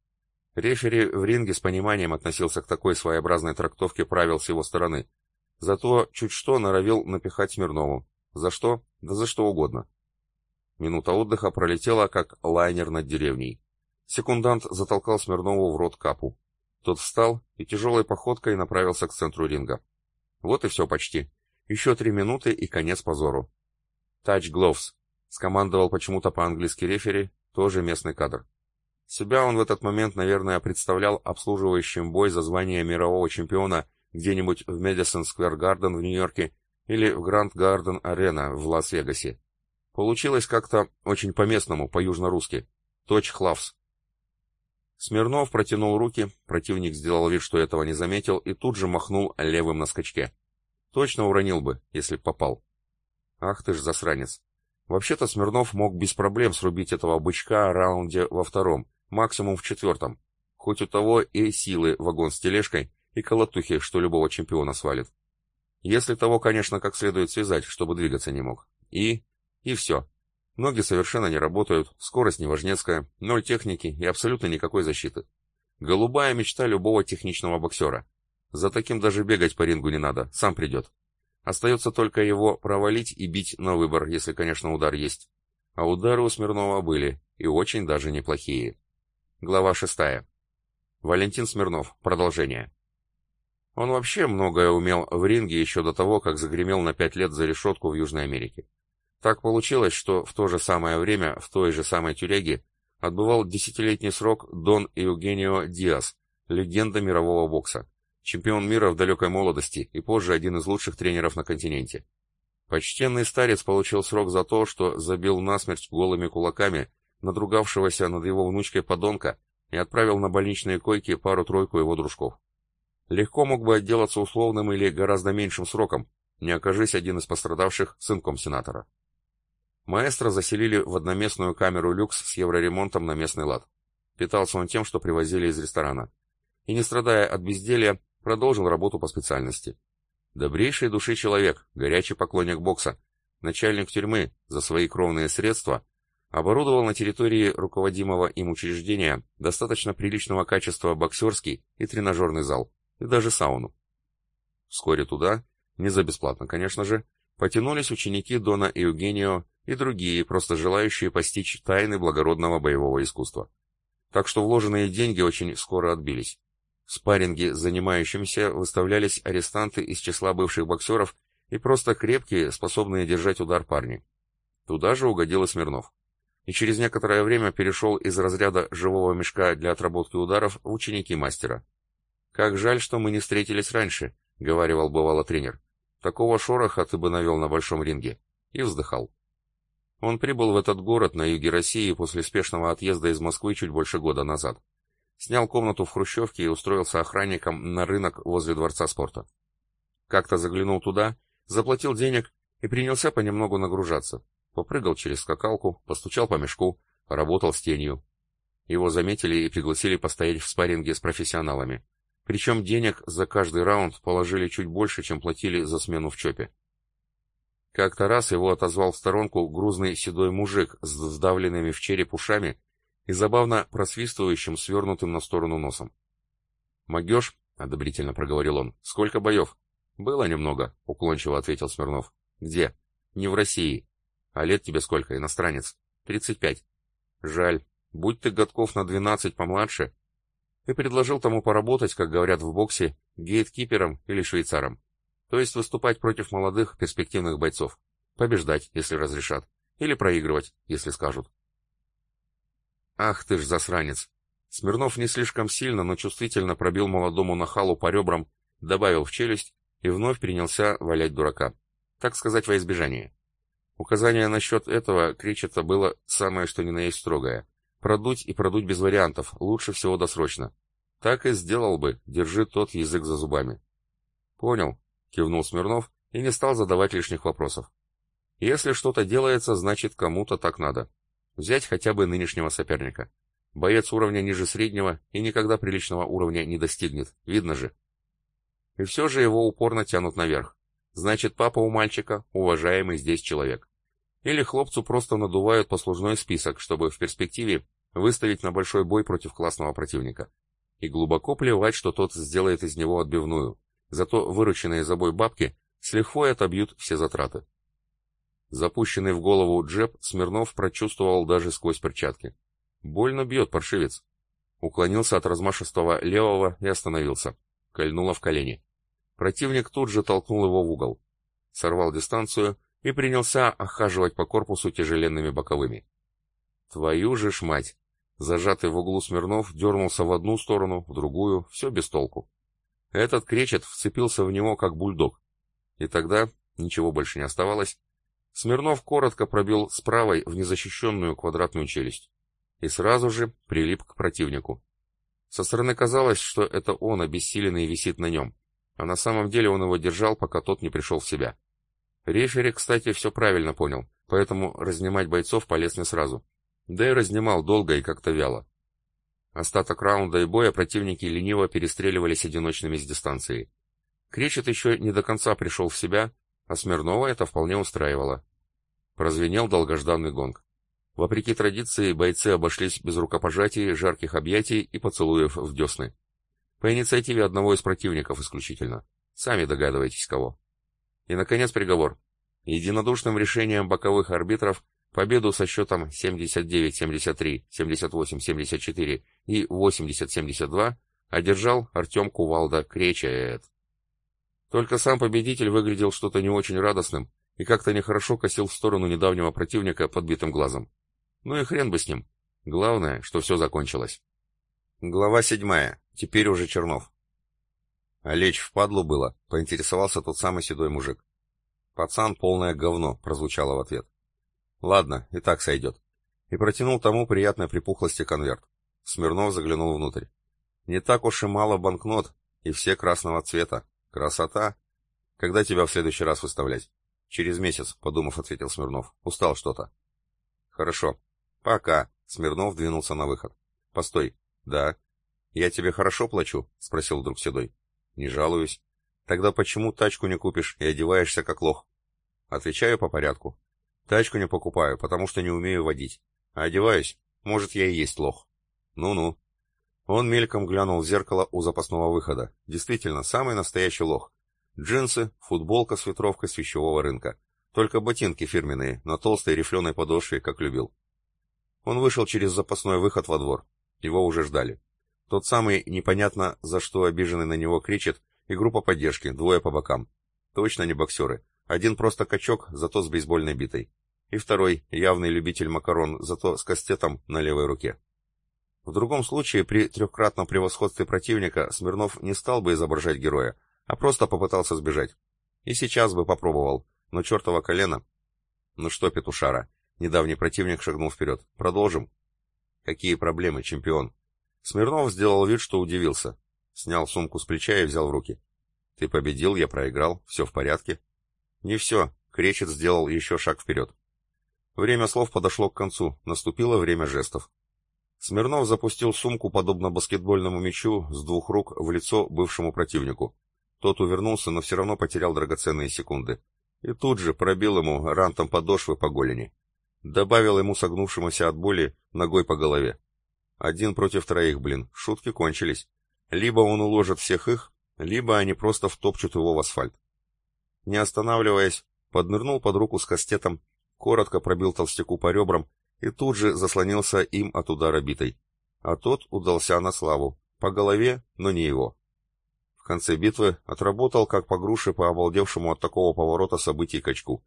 Рефери в ринге с пониманием относился к такой своеобразной трактовке правил с его стороны. Зато чуть что норовил напихать Смирнову. За что? Да за что угодно. Минута отдыха пролетела, как лайнер над деревней. Секундант затолкал Смирнову в рот капу. Тот встал и тяжелой походкой направился к центру ринга. Вот и все почти. Еще три минуты и конец позору. «Touch gloves», — скомандовал почему-то по-английски рефери, тоже местный кадр. Себя он в этот момент, наверное, представлял обслуживающим бой за звание мирового чемпиона где-нибудь в Мэдисон Сквер Гарден в Нью-Йорке или в Гранд Гарден Арена в Лас-Вегасе. Получилось как-то очень по-местному, по-южно-русски. Точь хлавс. Смирнов протянул руки, противник сделал вид, что этого не заметил, и тут же махнул левым на скачке. Точно уронил бы, если б попал. Ах ты ж засранец. Вообще-то Смирнов мог без проблем срубить этого бычка раунде во втором, максимум в четвертом. Хоть у того и силы вагон с тележкой, и колотухи, что любого чемпиона свалит. Если того, конечно, как следует связать, чтобы двигаться не мог. И... и все. Ноги совершенно не работают, скорость неважнецкая, ноль техники и абсолютно никакой защиты. Голубая мечта любого техничного боксера. За таким даже бегать по рингу не надо, сам придет. Остается только его провалить и бить на выбор, если, конечно, удар есть. А удары у Смирнова были, и очень даже неплохие. Глава шестая. Валентин Смирнов. Продолжение. Он вообще многое умел в ринге еще до того, как загремел на пять лет за решетку в Южной Америке. Так получилось, что в то же самое время в той же самой тюряге отбывал десятилетний срок Дон Евгенио Диас, легенда мирового бокса, чемпион мира в далекой молодости и позже один из лучших тренеров на континенте. Почтенный старец получил срок за то, что забил насмерть голыми кулаками надругавшегося над его внучкой подонка и отправил на больничные койки пару-тройку его дружков. Легко мог бы отделаться условным или гораздо меньшим сроком, не окажись один из пострадавших сынком сенатора. Маэстро заселили в одноместную камеру люкс с евроремонтом на местный лад. Питался он тем, что привозили из ресторана. И не страдая от безделья, продолжил работу по специальности. Добрейшей души человек, горячий поклонник бокса, начальник тюрьмы за свои кровные средства, оборудовал на территории руководимого им учреждения достаточно приличного качества боксерский и тренажерный зал, и даже сауну. Вскоре туда, не за бесплатно, конечно же, потянулись ученики Дона Евгенио и другие, просто желающие постичь тайны благородного боевого искусства. Так что вложенные деньги очень скоро отбились. В спарринге занимающимся выставлялись арестанты из числа бывших боксеров и просто крепкие, способные держать удар парни. Туда же угодил и Смирнов. И через некоторое время перешел из разряда живого мешка для отработки ударов в ученики мастера. «Как жаль, что мы не встретились раньше», — говаривал бывало тренер. «Такого шороха ты бы навел на большом ринге». И вздыхал. Он прибыл в этот город на юге России после спешного отъезда из Москвы чуть больше года назад. Снял комнату в Хрущевке и устроился охранником на рынок возле Дворца спорта. Как-то заглянул туда, заплатил денег и принялся понемногу нагружаться. Попрыгал через скакалку, постучал по мешку, работал с тенью. Его заметили и пригласили постоять в спарринге с профессионалами. Причем денег за каждый раунд положили чуть больше, чем платили за смену в ЧОПе. Как-то раз его отозвал в сторонку грузный седой мужик с сдавленными в череп ушами и забавно просвистывающим, свернутым на сторону носом. «Могешь?» — одобрительно проговорил он. «Сколько боев?» «Было немного», — уклончиво ответил Смирнов. «Где?» «Не в России. А лет тебе сколько, иностранец?» «Тридцать пять». «Жаль. Будь ты годков на двенадцать помладше». И предложил тому поработать, как говорят в боксе, гейткипером или швейцаром. То есть выступать против молодых, перспективных бойцов. Побеждать, если разрешат. Или проигрывать, если скажут. Ах ты ж засранец! Смирнов не слишком сильно, но чувствительно пробил молодому нахалу по ребрам, добавил в челюсть и вновь принялся валять дурака. Так сказать, во избежание. Указание насчет этого Кречета было самое что ни на есть строгое. Продуть и продуть без вариантов, лучше всего досрочно. Так и сделал бы, держи тот язык за зубами. Понял, кивнул Смирнов и не стал задавать лишних вопросов. Если что-то делается, значит кому-то так надо. Взять хотя бы нынешнего соперника. Боец уровня ниже среднего и никогда приличного уровня не достигнет, видно же. И все же его упорно тянут наверх. Значит, папа у мальчика – уважаемый здесь человек. Или хлопцу просто надувают послужной список, чтобы в перспективе выставить на большой бой против классного противника. И глубоко плевать, что тот сделает из него отбивную. Зато вырученные за бой бабки с лихвой отобьют все затраты. Запущенный в голову джеб Смирнов прочувствовал даже сквозь перчатки. Больно бьет паршивец. Уклонился от размашистого левого и остановился. Кольнуло в колени. Противник тут же толкнул его в угол. Сорвал дистанцию и принялся охаживать по корпусу тяжеленными боковыми. Твою же ж мать! Зажатый в углу Смирнов дернулся в одну сторону, в другую, все без толку. Этот кречет вцепился в него, как бульдог. И тогда, ничего больше не оставалось, Смирнов коротко пробил с правой в незащищенную квадратную челюсть. И сразу же прилип к противнику. Со стороны казалось, что это он, обессиленный, висит на нем а на самом деле он его держал, пока тот не пришел в себя. Рефери, кстати, все правильно понял, поэтому разнимать бойцов полез не сразу. Да и разнимал долго и как-то вяло. Остаток раунда и боя противники лениво перестреливались одиночными с дистанции. Кречет еще не до конца пришел в себя, а Смирнова это вполне устраивало. Прозвенел долгожданный гонг. Вопреки традиции, бойцы обошлись без рукопожатий, жарких объятий и поцелуев в десны. По инициативе одного из противников исключительно. Сами догадываетесь, кого. И, наконец, приговор. Единодушным решением боковых арбитров победу со счетом 79-73, 78-74 и 80-72 одержал Артем Кувалда Кречаэт. Только сам победитель выглядел что-то не очень радостным и как-то нехорошо косил в сторону недавнего противника подбитым глазом. Ну и хрен бы с ним. Главное, что все закончилось. Глава седьмая. Теперь уже Чернов. А лечь впадлу было, поинтересовался тот самый седой мужик. Пацан полное говно, прозвучало в ответ. Ладно, и так сойдет. И протянул тому приятной припухлости конверт. Смирнов заглянул внутрь. Не так уж и мало банкнот, и все красного цвета. Красота! Когда тебя в следующий раз выставлять? Через месяц, подумав, ответил Смирнов. Устал что-то. Хорошо. Пока. Смирнов двинулся на выход. Постой. Да. «Я тебе хорошо плачу?» — спросил вдруг Седой. «Не жалуюсь. Тогда почему тачку не купишь и одеваешься как лох?» Отвечаю по порядку. «Тачку не покупаю, потому что не умею водить. А одеваюсь, может, я и есть лох». «Ну-ну». Он мельком глянул в зеркало у запасного выхода. Действительно, самый настоящий лох. Джинсы, футболка с ветровкой с вещевого рынка. Только ботинки фирменные, на толстой рифленой подошве, как любил. Он вышел через запасной выход во двор. Его уже ждали. Тот самый, непонятно за что обиженный на него кричит, и группа поддержки, двое по бокам. Точно не боксеры. Один просто качок, зато с бейсбольной битой. И второй, явный любитель макарон, зато с кастетом на левой руке. В другом случае, при трехкратном превосходстве противника, Смирнов не стал бы изображать героя, а просто попытался сбежать. И сейчас бы попробовал, но чертово колено... Ну что, петушара, недавний противник шагнул вперед. Продолжим? Какие проблемы, чемпион? Смирнов сделал вид, что удивился. Снял сумку с плеча и взял в руки. «Ты победил, я проиграл, все в порядке?» «Не все», — Кречет сделал еще шаг вперед. Время слов подошло к концу, наступило время жестов. Смирнов запустил сумку, подобно баскетбольному мячу, с двух рук в лицо бывшему противнику. Тот увернулся, но все равно потерял драгоценные секунды. И тут же пробил ему рантом подошвы по голени. Добавил ему согнувшемуся от боли ногой по голове. Один против троих, блин, шутки кончились. Либо он уложит всех их, либо они просто втопчут его в асфальт. Не останавливаясь, поднырнул под руку с кастетом, коротко пробил толстяку по ребрам и тут же заслонился им от удара битой. А тот удался на славу, по голове, но не его. В конце битвы отработал, как по груше по обалдевшему от такого поворота событий качку.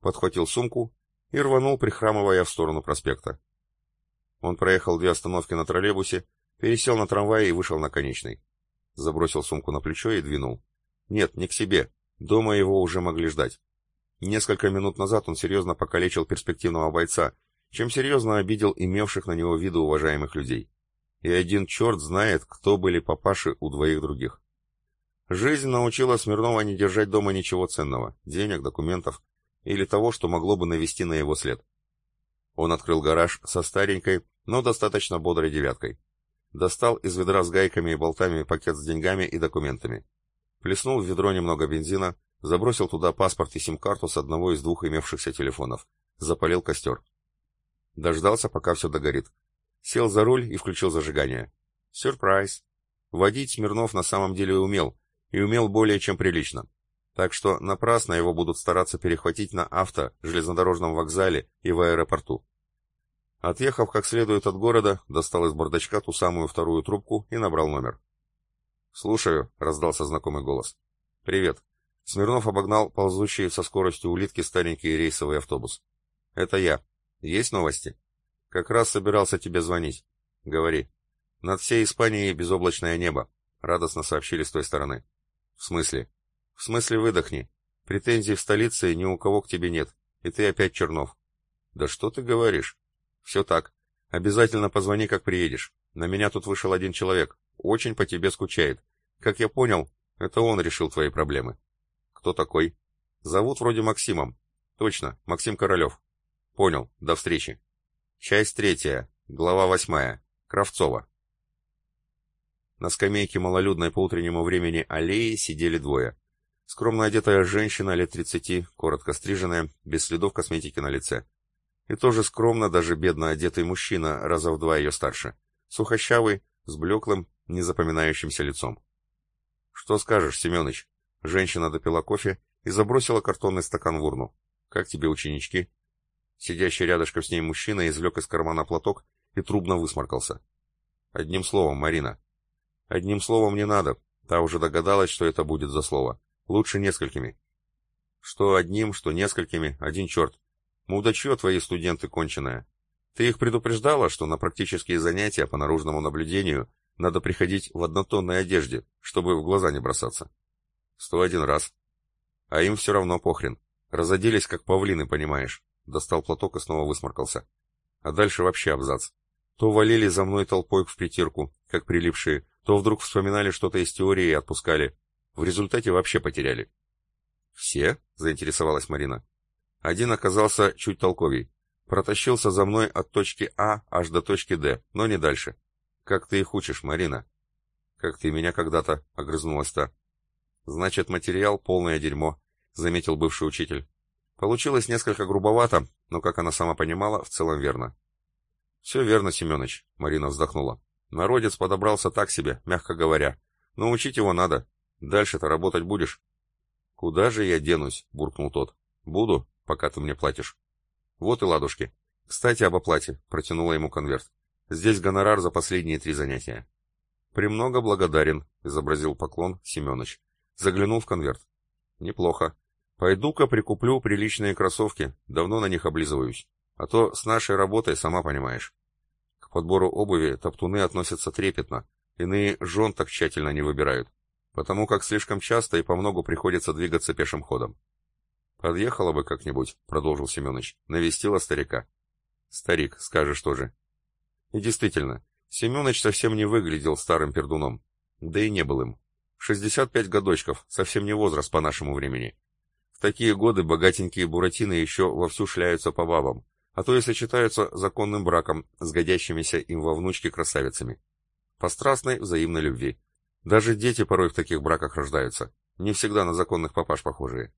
Подхватил сумку и рванул, прихрамывая в сторону проспекта. Он проехал две остановки на троллейбусе, пересел на трамвай и вышел на конечный. Забросил сумку на плечо и двинул. Нет, не к себе. Дома его уже могли ждать. Несколько минут назад он серьезно покалечил перспективного бойца, чем серьезно обидел имевших на него виды уважаемых людей. И один черт знает, кто были папаши у двоих других. Жизнь научила Смирнова не держать дома ничего ценного, денег, документов или того, что могло бы навести на его след. Он открыл гараж со старенькой, но достаточно бодрой девяткой. Достал из ведра с гайками и болтами пакет с деньгами и документами. Плеснул в ведро немного бензина, забросил туда паспорт и сим-карту с одного из двух имевшихся телефонов. Запалил костер. Дождался, пока все догорит. Сел за руль и включил зажигание. Сюрприз! Водить Смирнов на самом деле умел, и умел более чем прилично. Так что напрасно его будут стараться перехватить на авто, железнодорожном вокзале и в аэропорту. Отъехав как следует от города, достал из бардачка ту самую вторую трубку и набрал номер. «Слушаю», — раздался знакомый голос. «Привет». Смирнов обогнал ползущий со скоростью улитки старенький рейсовый автобус. «Это я. Есть новости?» «Как раз собирался тебе звонить. Говори». «Над всей Испанией безоблачное небо», — радостно сообщили с той стороны. «В смысле?» «В смысле выдохни. Претензий в столице ни у кого к тебе нет, и ты опять Чернов». «Да что ты говоришь?» «Все так. Обязательно позвони, как приедешь. На меня тут вышел один человек. Очень по тебе скучает. Как я понял, это он решил твои проблемы». «Кто такой?» «Зовут вроде Максимом». «Точно, Максим Королев». «Понял. До встречи». Часть третья. Глава восьмая. Кравцова. На скамейке малолюдной по утреннему времени аллеи сидели двое. Скромно одетая женщина лет тридцати, коротко стриженная, без следов косметики на лице. И тоже скромно, даже бедно одетый мужчина, раза в два ее старше. Сухощавый, с блеклым, незапоминающимся лицом. «Что скажешь, Семеныч?» Женщина допила кофе и забросила картонный стакан в урну. «Как тебе ученички?» Сидящий рядышком с ней мужчина извлек из кармана платок и трубно высморкался. «Одним словом, Марина». «Одним словом не надо. Та уже догадалась, что это будет за слово. Лучше несколькими». «Что одним, что несколькими, один черт. Мудачье твои студенты конченая. Ты их предупреждала, что на практические занятия по наружному наблюдению надо приходить в однотонной одежде, чтобы в глаза не бросаться? Сто один раз. А им все равно похрен. Разоделись, как павлины, понимаешь. Достал платок и снова высморкался. А дальше вообще абзац. То валили за мной толпой в притирку, как прилипшие, то вдруг вспоминали что-то из теории и отпускали. В результате вообще потеряли. «Все?» — заинтересовалась Марина. Один оказался чуть толковей. Протащился за мной от точки А аж до точки Д, но не дальше. Как ты их учишь, Марина? Как ты меня когда-то, огрызнулась та. Значит, материал полное дерьмо, заметил бывший учитель. Получилось несколько грубовато, но, как она сама понимала, в целом верно. «Все верно, Семенович», — Марина вздохнула. «Народец подобрался так себе, мягко говоря. Но учить его надо. Дальше-то работать будешь». «Куда же я денусь?» — буркнул тот. «Буду, пока ты мне платишь. Вот и ладушки. Кстати, об оплате, протянула ему конверт. Здесь гонорар за последние три занятия. Премного благодарен, изобразил поклон Семенович. Заглянул в конверт. Неплохо. Пойду-ка прикуплю приличные кроссовки, давно на них облизываюсь. А то с нашей работой, сама понимаешь. К подбору обуви топтуны относятся трепетно, иные жен так тщательно не выбирают, потому как слишком часто и по многу приходится двигаться пешим ходом. «Подъехала бы как-нибудь», — продолжил Семенович, — навестила старика. «Старик, скажешь тоже». И действительно, Семенович совсем не выглядел старым пердуном. Да и не был им. 65 годочков, совсем не возраст по нашему времени. В такие годы богатенькие буратины еще вовсю шляются по бабам, а то и сочетаются законным браком с годящимися им во внучке красавицами. По страстной взаимной любви. Даже дети порой в таких браках рождаются, не всегда на законных папаш похожие.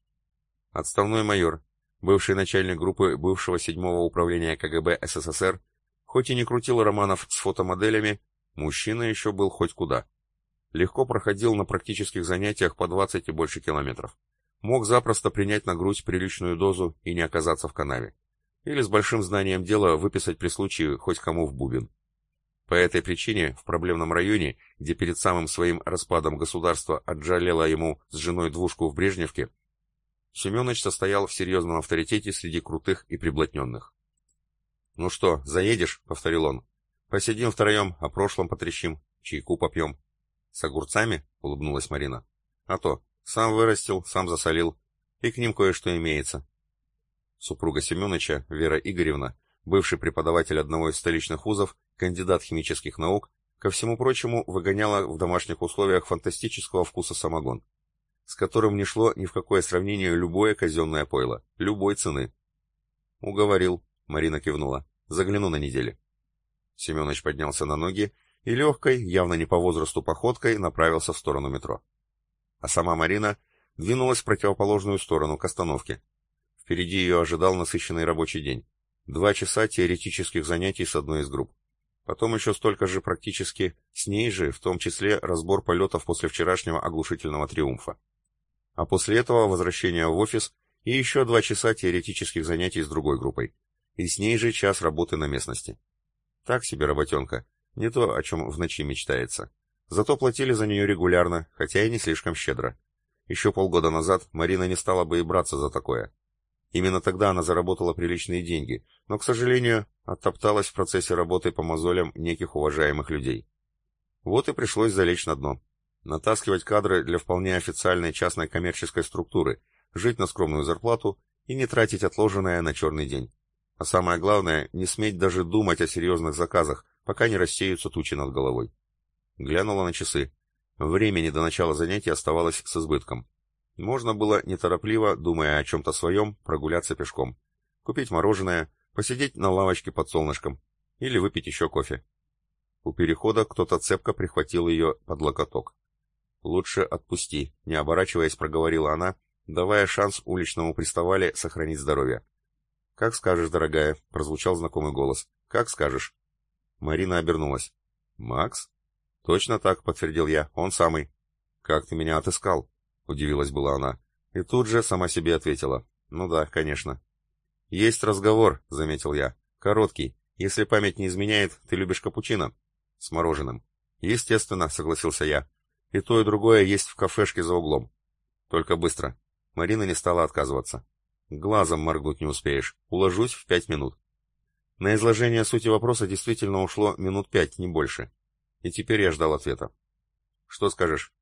Отставной майор, бывший начальник группы бывшего седьмого управления КГБ СССР, хоть и не крутил романов с фотомоделями, мужчина еще был хоть куда. Легко проходил на практических занятиях по 20 и больше километров. Мог запросто принять на грудь приличную дозу и не оказаться в канаве или с большим знанием дела выписать при случае хоть кому в бубен. По этой причине в проблемном районе, где перед самым своим распадом государство отжалело ему с женой двушку в Брежневке, Семенович состоял в серьезном авторитете среди крутых и приблотненных. «Ну что, заедешь?» — повторил он. «Посидим втроем, о прошлом потрещим, чайку попьем». «С огурцами?» — улыбнулась Марина. «А то, сам вырастил, сам засолил, и к ним кое-что имеется. Супруга Семеновича, Вера Игоревна, бывший преподаватель одного из столичных вузов, кандидат химических наук, ко всему прочему выгоняла в домашних условиях фантастического вкуса самогон, с которым не шло ни в какое сравнение любое казенное пойло, любой цены. «Уговорил», — Марина кивнула, — «загляну на неделе». Семенович поднялся на ноги и легкой, явно не по возрасту походкой, направился в сторону метро. А сама Марина двинулась в противоположную сторону, к остановке, Впереди ее ожидал насыщенный рабочий день. Два часа теоретических занятий с одной из групп. Потом еще столько же практически, с ней же, в том числе, разбор полетов после вчерашнего оглушительного триумфа. А после этого возвращение в офис и еще два часа теоретических занятий с другой группой. И с ней же час работы на местности. Так себе работенка. Не то, о чем в ночи мечтается. Зато платили за нее регулярно, хотя и не слишком щедро. Еще полгода назад Марина не стала бы и браться за такое. Именно тогда она заработала приличные деньги, но, к сожалению, оттопталась в процессе работы по мозолям неких уважаемых людей. Вот и пришлось залечь на дно. Натаскивать кадры для вполне официальной частной коммерческой структуры, жить на скромную зарплату и не тратить отложенное на черный день. А самое главное, не сметь даже думать о серьезных заказах, пока не рассеются тучи над головой. Глянула на часы. Времени до начала занятий оставалось с избытком. Можно было неторопливо, думая о чем-то своем, прогуляться пешком, купить мороженое, посидеть на лавочке под солнышком или выпить еще кофе. У перехода кто-то цепко прихватил ее под локоток. «Лучше отпусти», — не оборачиваясь, проговорила она, давая шанс уличному приставали сохранить здоровье. «Как скажешь, дорогая», — прозвучал знакомый голос. «Как скажешь». Марина обернулась. «Макс?» «Точно так», — подтвердил я. «Он самый». «Как ты меня отыскал?» — удивилась была она. И тут же сама себе ответила. «Ну да, конечно». «Есть разговор», — заметил я. «Короткий. Если память не изменяет, ты любишь капучино?» «С мороженым». «Естественно», — согласился я. «И то, и другое есть в кафешке за углом». «Только быстро». Марина не стала отказываться. «Глазом моргнуть не успеешь. Уложусь в пять минут». На изложение сути вопроса действительно ушло минут пять, не больше. И теперь я ждал ответа. «Что скажешь?»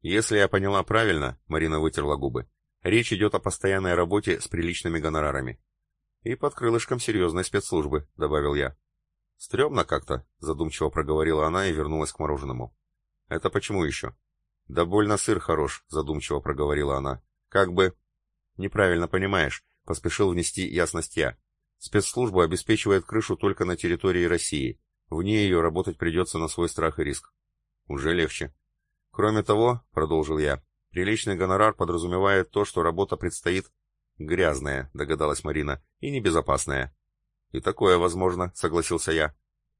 Если я поняла правильно, Марина вытерла губы, речь идет о постоянной работе с приличными гонорарами. И под крылышком серьезной спецслужбы, добавил я. Стремно как-то, задумчиво проговорила она и вернулась к мороженому. Это почему еще? Да больно сыр хорош, задумчиво проговорила она. Как бы... Неправильно понимаешь, поспешил внести ясность я. Спецслужба обеспечивает крышу только на территории России. Вне ее работать придется на свой страх и риск. Уже легче. Кроме того, продолжил я, приличный гонорар подразумевает то, что работа предстоит грязная, догадалась Марина, и небезопасная. И такое возможно, согласился я.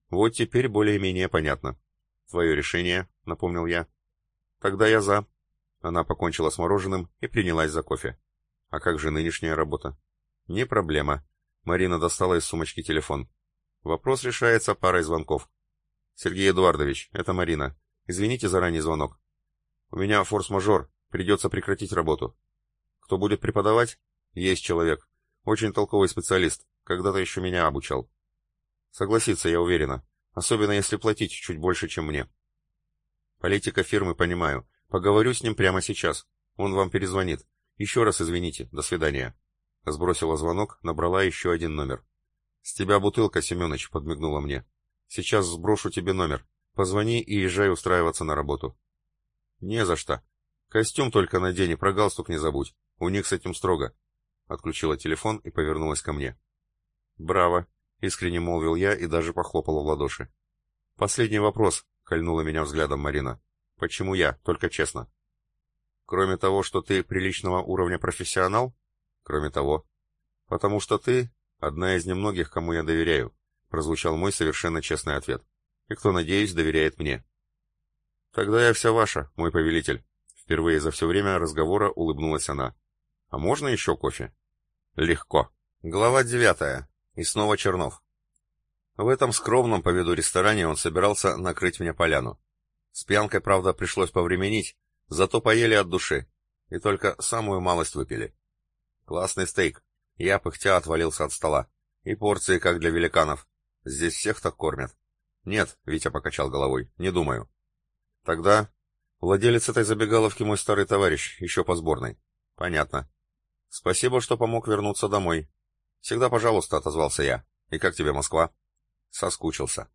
Вот теперь более-менее понятно. Твое решение, напомнил я. Тогда я за. Она покончила с мороженым и принялась за кофе. А как же нынешняя работа? Не проблема. Марина достала из сумочки телефон. Вопрос решается парой звонков. Сергей Эдуардович, это Марина. Извините за ранний звонок. У меня форс-мажор, придется прекратить работу. Кто будет преподавать? Есть человек. Очень толковый специалист, когда-то еще меня обучал. Согласится, я уверена. Особенно если платить чуть больше, чем мне. Политика фирмы понимаю. Поговорю с ним прямо сейчас. Он вам перезвонит. Еще раз извините. До свидания. Сбросила звонок, набрала еще один номер. «С тебя бутылка, Семенович», — подмигнула мне. «Сейчас сброшу тебе номер. Позвони и езжай устраиваться на работу». «Не за что. Костюм только надень и про галстук не забудь. У них с этим строго». Отключила телефон и повернулась ко мне. «Браво!» — искренне молвил я и даже похлопал в ладоши. «Последний вопрос», — кольнула меня взглядом Марина. «Почему я? Только честно». «Кроме того, что ты приличного уровня профессионал?» «Кроме того». «Потому что ты одна из немногих, кому я доверяю», — прозвучал мой совершенно честный ответ. «И кто, надеюсь, доверяет мне». «Тогда я вся ваша, мой повелитель». Впервые за все время разговора улыбнулась она. «А можно еще кофе?» «Легко». Глава девятая. И снова Чернов. В этом скромном по виду ресторане он собирался накрыть мне поляну. С пьянкой, правда, пришлось повременить, зато поели от души. И только самую малость выпили. Классный стейк. Я пыхтя отвалился от стола. И порции, как для великанов. Здесь всех так кормят. Нет, Витя покачал головой, не думаю. Тогда... Владелец этой забегаловки мой старый товарищ, еще по сборной. Понятно. Спасибо, что помог вернуться домой. Всегда пожалуйста, отозвался я. И как тебе Москва? Соскучился.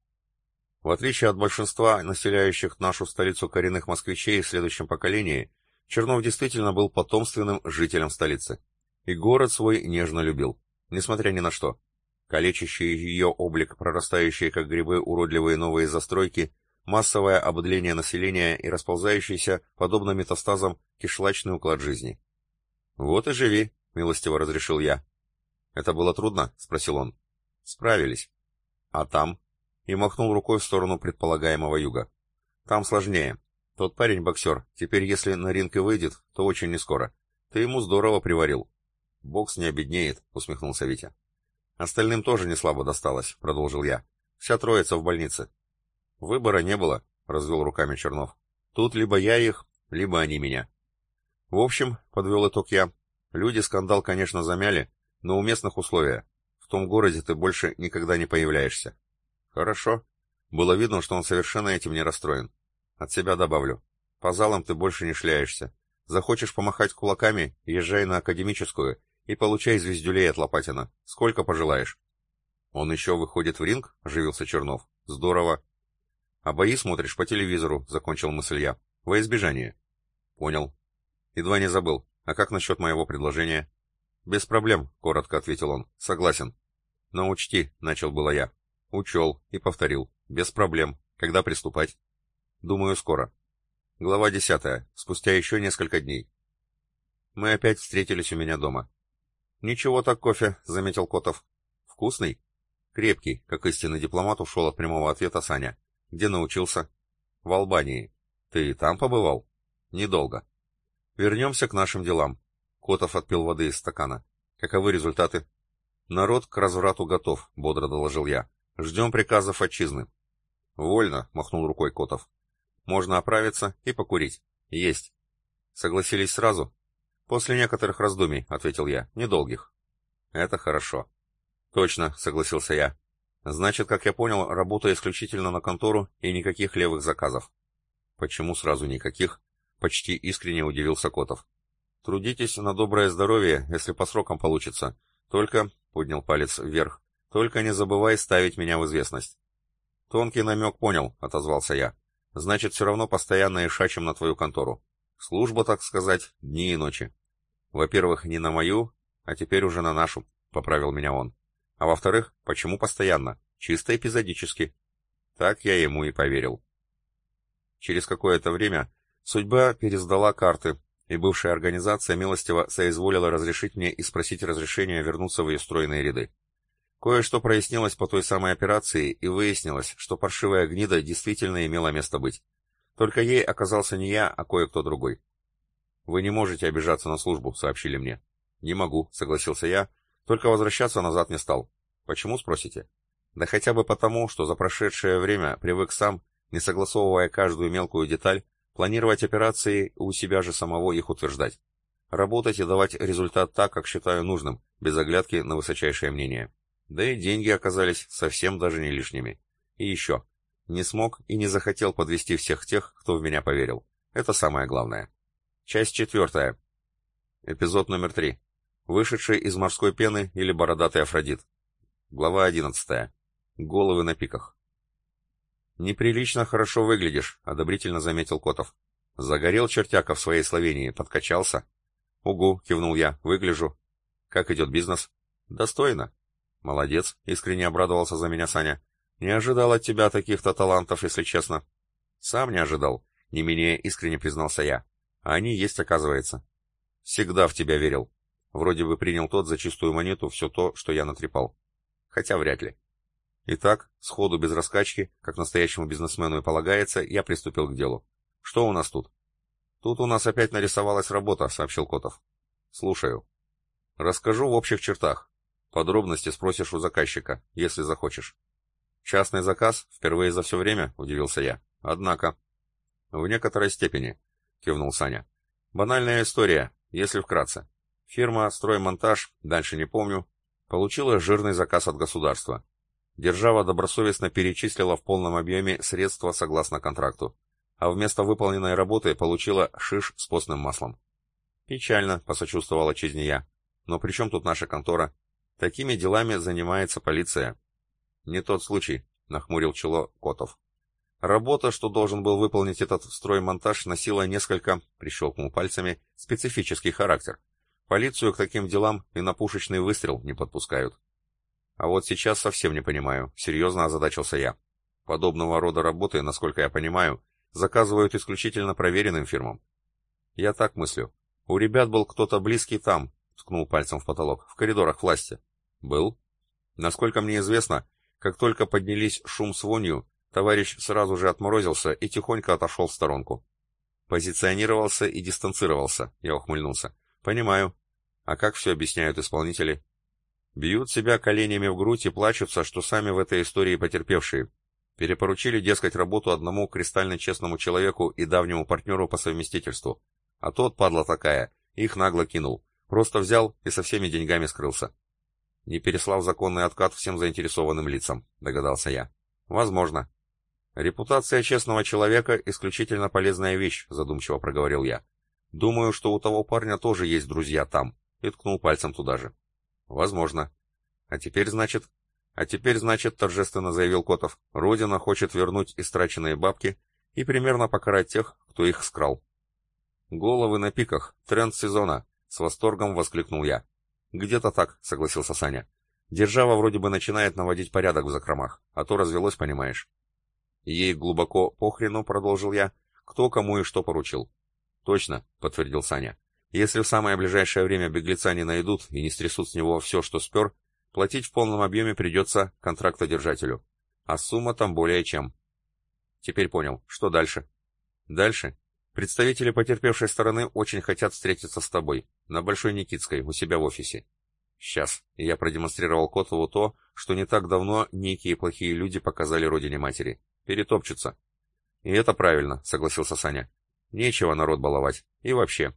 В отличие от большинства населяющих нашу столицу коренных москвичей в следующем поколении, Чернов действительно был потомственным жителем столицы. И город свой нежно любил, несмотря ни на что. Калечащий ее облик, прорастающие как грибы уродливые новые застройки, массовое ободление населения и расползающийся, подобно метастазам, кишлачный уклад жизни. «Вот и живи», — милостиво разрешил я. «Это было трудно?» — спросил он. «Справились». «А там?» — и махнул рукой в сторону предполагаемого юга. «Там сложнее. Тот парень боксер. Теперь, если на ринг и выйдет, то очень нескоро. Ты ему здорово приварил». «Бокс не обеднеет», — усмехнулся Витя. «Остальным тоже не слабо досталось», — продолжил я. «Вся троица в больнице. Выбора не было, развел руками Чернов. Тут либо я их, либо они меня. В общем, подвел итог я, люди скандал, конечно, замяли, но у местных условия. В том городе ты больше никогда не появляешься. Хорошо. Было видно, что он совершенно этим не расстроен. От себя добавлю. По залам ты больше не шляешься. Захочешь помахать кулаками, езжай на академическую и получай звездюлей от Лопатина. Сколько пожелаешь. Он еще выходит в ринг? Оживился Чернов. Здорово. А бои смотришь по телевизору, закончил мысль я. Во избежание. Понял. Едва не забыл. А как насчет моего предложения? Без проблем, коротко ответил он. Согласен. Но учти, начал было я. Учел и повторил. Без проблем. Когда приступать? Думаю, скоро. Глава десятая. Спустя еще несколько дней. Мы опять встретились у меня дома. Ничего так кофе, заметил Котов. Вкусный? Крепкий, как истинный дипломат ушел от прямого ответа Саня. Где научился? В Албании. Ты там побывал? Недолго. Вернемся к нашим делам. Котов отпил воды из стакана. Каковы результаты? Народ к разврату готов, бодро доложил я. Ждем приказов отчизны. Вольно, махнул рукой Котов. Можно оправиться и покурить. Есть. Согласились сразу? После некоторых раздумий, ответил я, недолгих. Это хорошо. Точно, согласился я. Значит, как я понял, работа исключительно на контору и никаких левых заказов. Почему сразу никаких? Почти искренне удивился Котов. Трудитесь на доброе здоровье, если по срокам получится. Только, поднял палец вверх, только не забывай ставить меня в известность. Тонкий намек понял, отозвался я. Значит, все равно постоянно ишачим на твою контору. Служба, так сказать, дни и ночи. Во-первых, не на мою, а теперь уже на нашу, поправил меня он. А во-вторых, почему постоянно? Чисто эпизодически. Так я ему и поверил. Через какое-то время судьба пересдала карты, и бывшая организация милостиво соизволила разрешить мне и спросить разрешения вернуться в ее стройные ряды. Кое-что прояснилось по той самой операции, и выяснилось, что паршивая гнида действительно имела место быть. Только ей оказался не я, а кое-кто другой. «Вы не можете обижаться на службу», — сообщили мне. «Не могу», — согласился я, только возвращаться назад не стал. Почему, спросите? Да хотя бы потому, что за прошедшее время привык сам, не согласовывая каждую мелкую деталь, планировать операции у себя же самого их утверждать. Работать и давать результат так, как считаю нужным, без оглядки на высочайшее мнение. Да и деньги оказались совсем даже не лишними. И еще. Не смог и не захотел подвести всех тех, кто в меня поверил. Это самое главное. Часть четвертая. Эпизод номер три вышедший из морской пены или бородатый Афродит. Глава 11. Головы на пиках. «Неприлично хорошо выглядишь», — одобрительно заметил Котов. «Загорел чертяка в своей Словении, подкачался». «Угу», — кивнул я, — «выгляжу». «Как идет бизнес?» «Достойно». Молодец, искренне обрадовался за меня Саня. Не ожидал от тебя таких-то талантов, если честно. Сам не ожидал, не менее искренне признался я. А они есть, оказывается. Всегда в тебя верил. Вроде бы принял тот за чистую монету все то, что я натрепал. Хотя вряд ли. Итак, сходу без раскачки, как настоящему бизнесмену и полагается, я приступил к делу. Что у нас тут? Тут у нас опять нарисовалась работа, сообщил Котов. Слушаю. Расскажу в общих чертах. Подробности спросишь у заказчика, если захочешь. Частный заказ? Впервые за все время? Удивился я. Однако. В некоторой степени, кивнул Саня. Банальная история, если вкратце. Фирма «Строймонтаж», дальше не помню, получила жирный заказ от государства. Держава добросовестно перечислила в полном объеме средства согласно контракту, а вместо выполненной работы получила шиш с постным маслом. «Печально», — посочувствовала Чизния. «Но при чем тут наша контора? Такими делами занимается полиция». «Не тот случай», — нахмурил чело Котов. «Работа, что должен был выполнить этот строймонтаж, носила несколько, — прищелкнул пальцами, — специфический характер. Полицию к таким делам и на пушечный выстрел не подпускают. А вот сейчас совсем не понимаю, серьезно озадачился я. Подобного рода работы, насколько я понимаю, заказывают исключительно проверенным фирмам. Я так мыслю. У ребят был кто-то близкий там, ткнул пальцем в потолок, в коридорах власти. Был? Насколько мне известно, как только поднялись шум с вонью, товарищ сразу же отморозился и тихонько отошел в сторонку. Позиционировался и дистанцировался, я ухмыльнулся. Понимаю. А как все объясняют исполнители? Бьют себя коленями в грудь и плачутся, что сами в этой истории потерпевшие. Перепоручили, дескать, работу одному кристально честному человеку и давнему партнеру по совместительству. А тот, падла такая, их нагло кинул. Просто взял и со всеми деньгами скрылся. Не переслав законный откат всем заинтересованным лицам, догадался я. Возможно. Репутация честного человека — исключительно полезная вещь, задумчиво проговорил я. Думаю, что у того парня тоже есть друзья там, и ткнул пальцем туда же. Возможно. А теперь, значит... А теперь, значит, торжественно заявил Котов, Родина хочет вернуть истраченные бабки и примерно покарать тех, кто их скрал. Головы на пиках, тренд сезона, с восторгом воскликнул я. Где-то так, согласился Саня. Держава вроде бы начинает наводить порядок в закромах, а то развелось, понимаешь. Ей глубоко похрену, продолжил я, кто кому и что поручил. Точно, подтвердил Саня. Если в самое ближайшее время беглеца не найдут и не стрясут с него все, что спер, платить в полном объеме придется контрактодержателю. А сумма там более чем. Теперь понял. Что дальше? Дальше? Представители потерпевшей стороны очень хотят встретиться с тобой, на Большой Никитской, у себя в офисе. Сейчас. Я продемонстрировал Котову то, что не так давно некие плохие люди показали родине матери. Перетопчутся. И это правильно, согласился Саня. Нечего народ баловать. И вообще,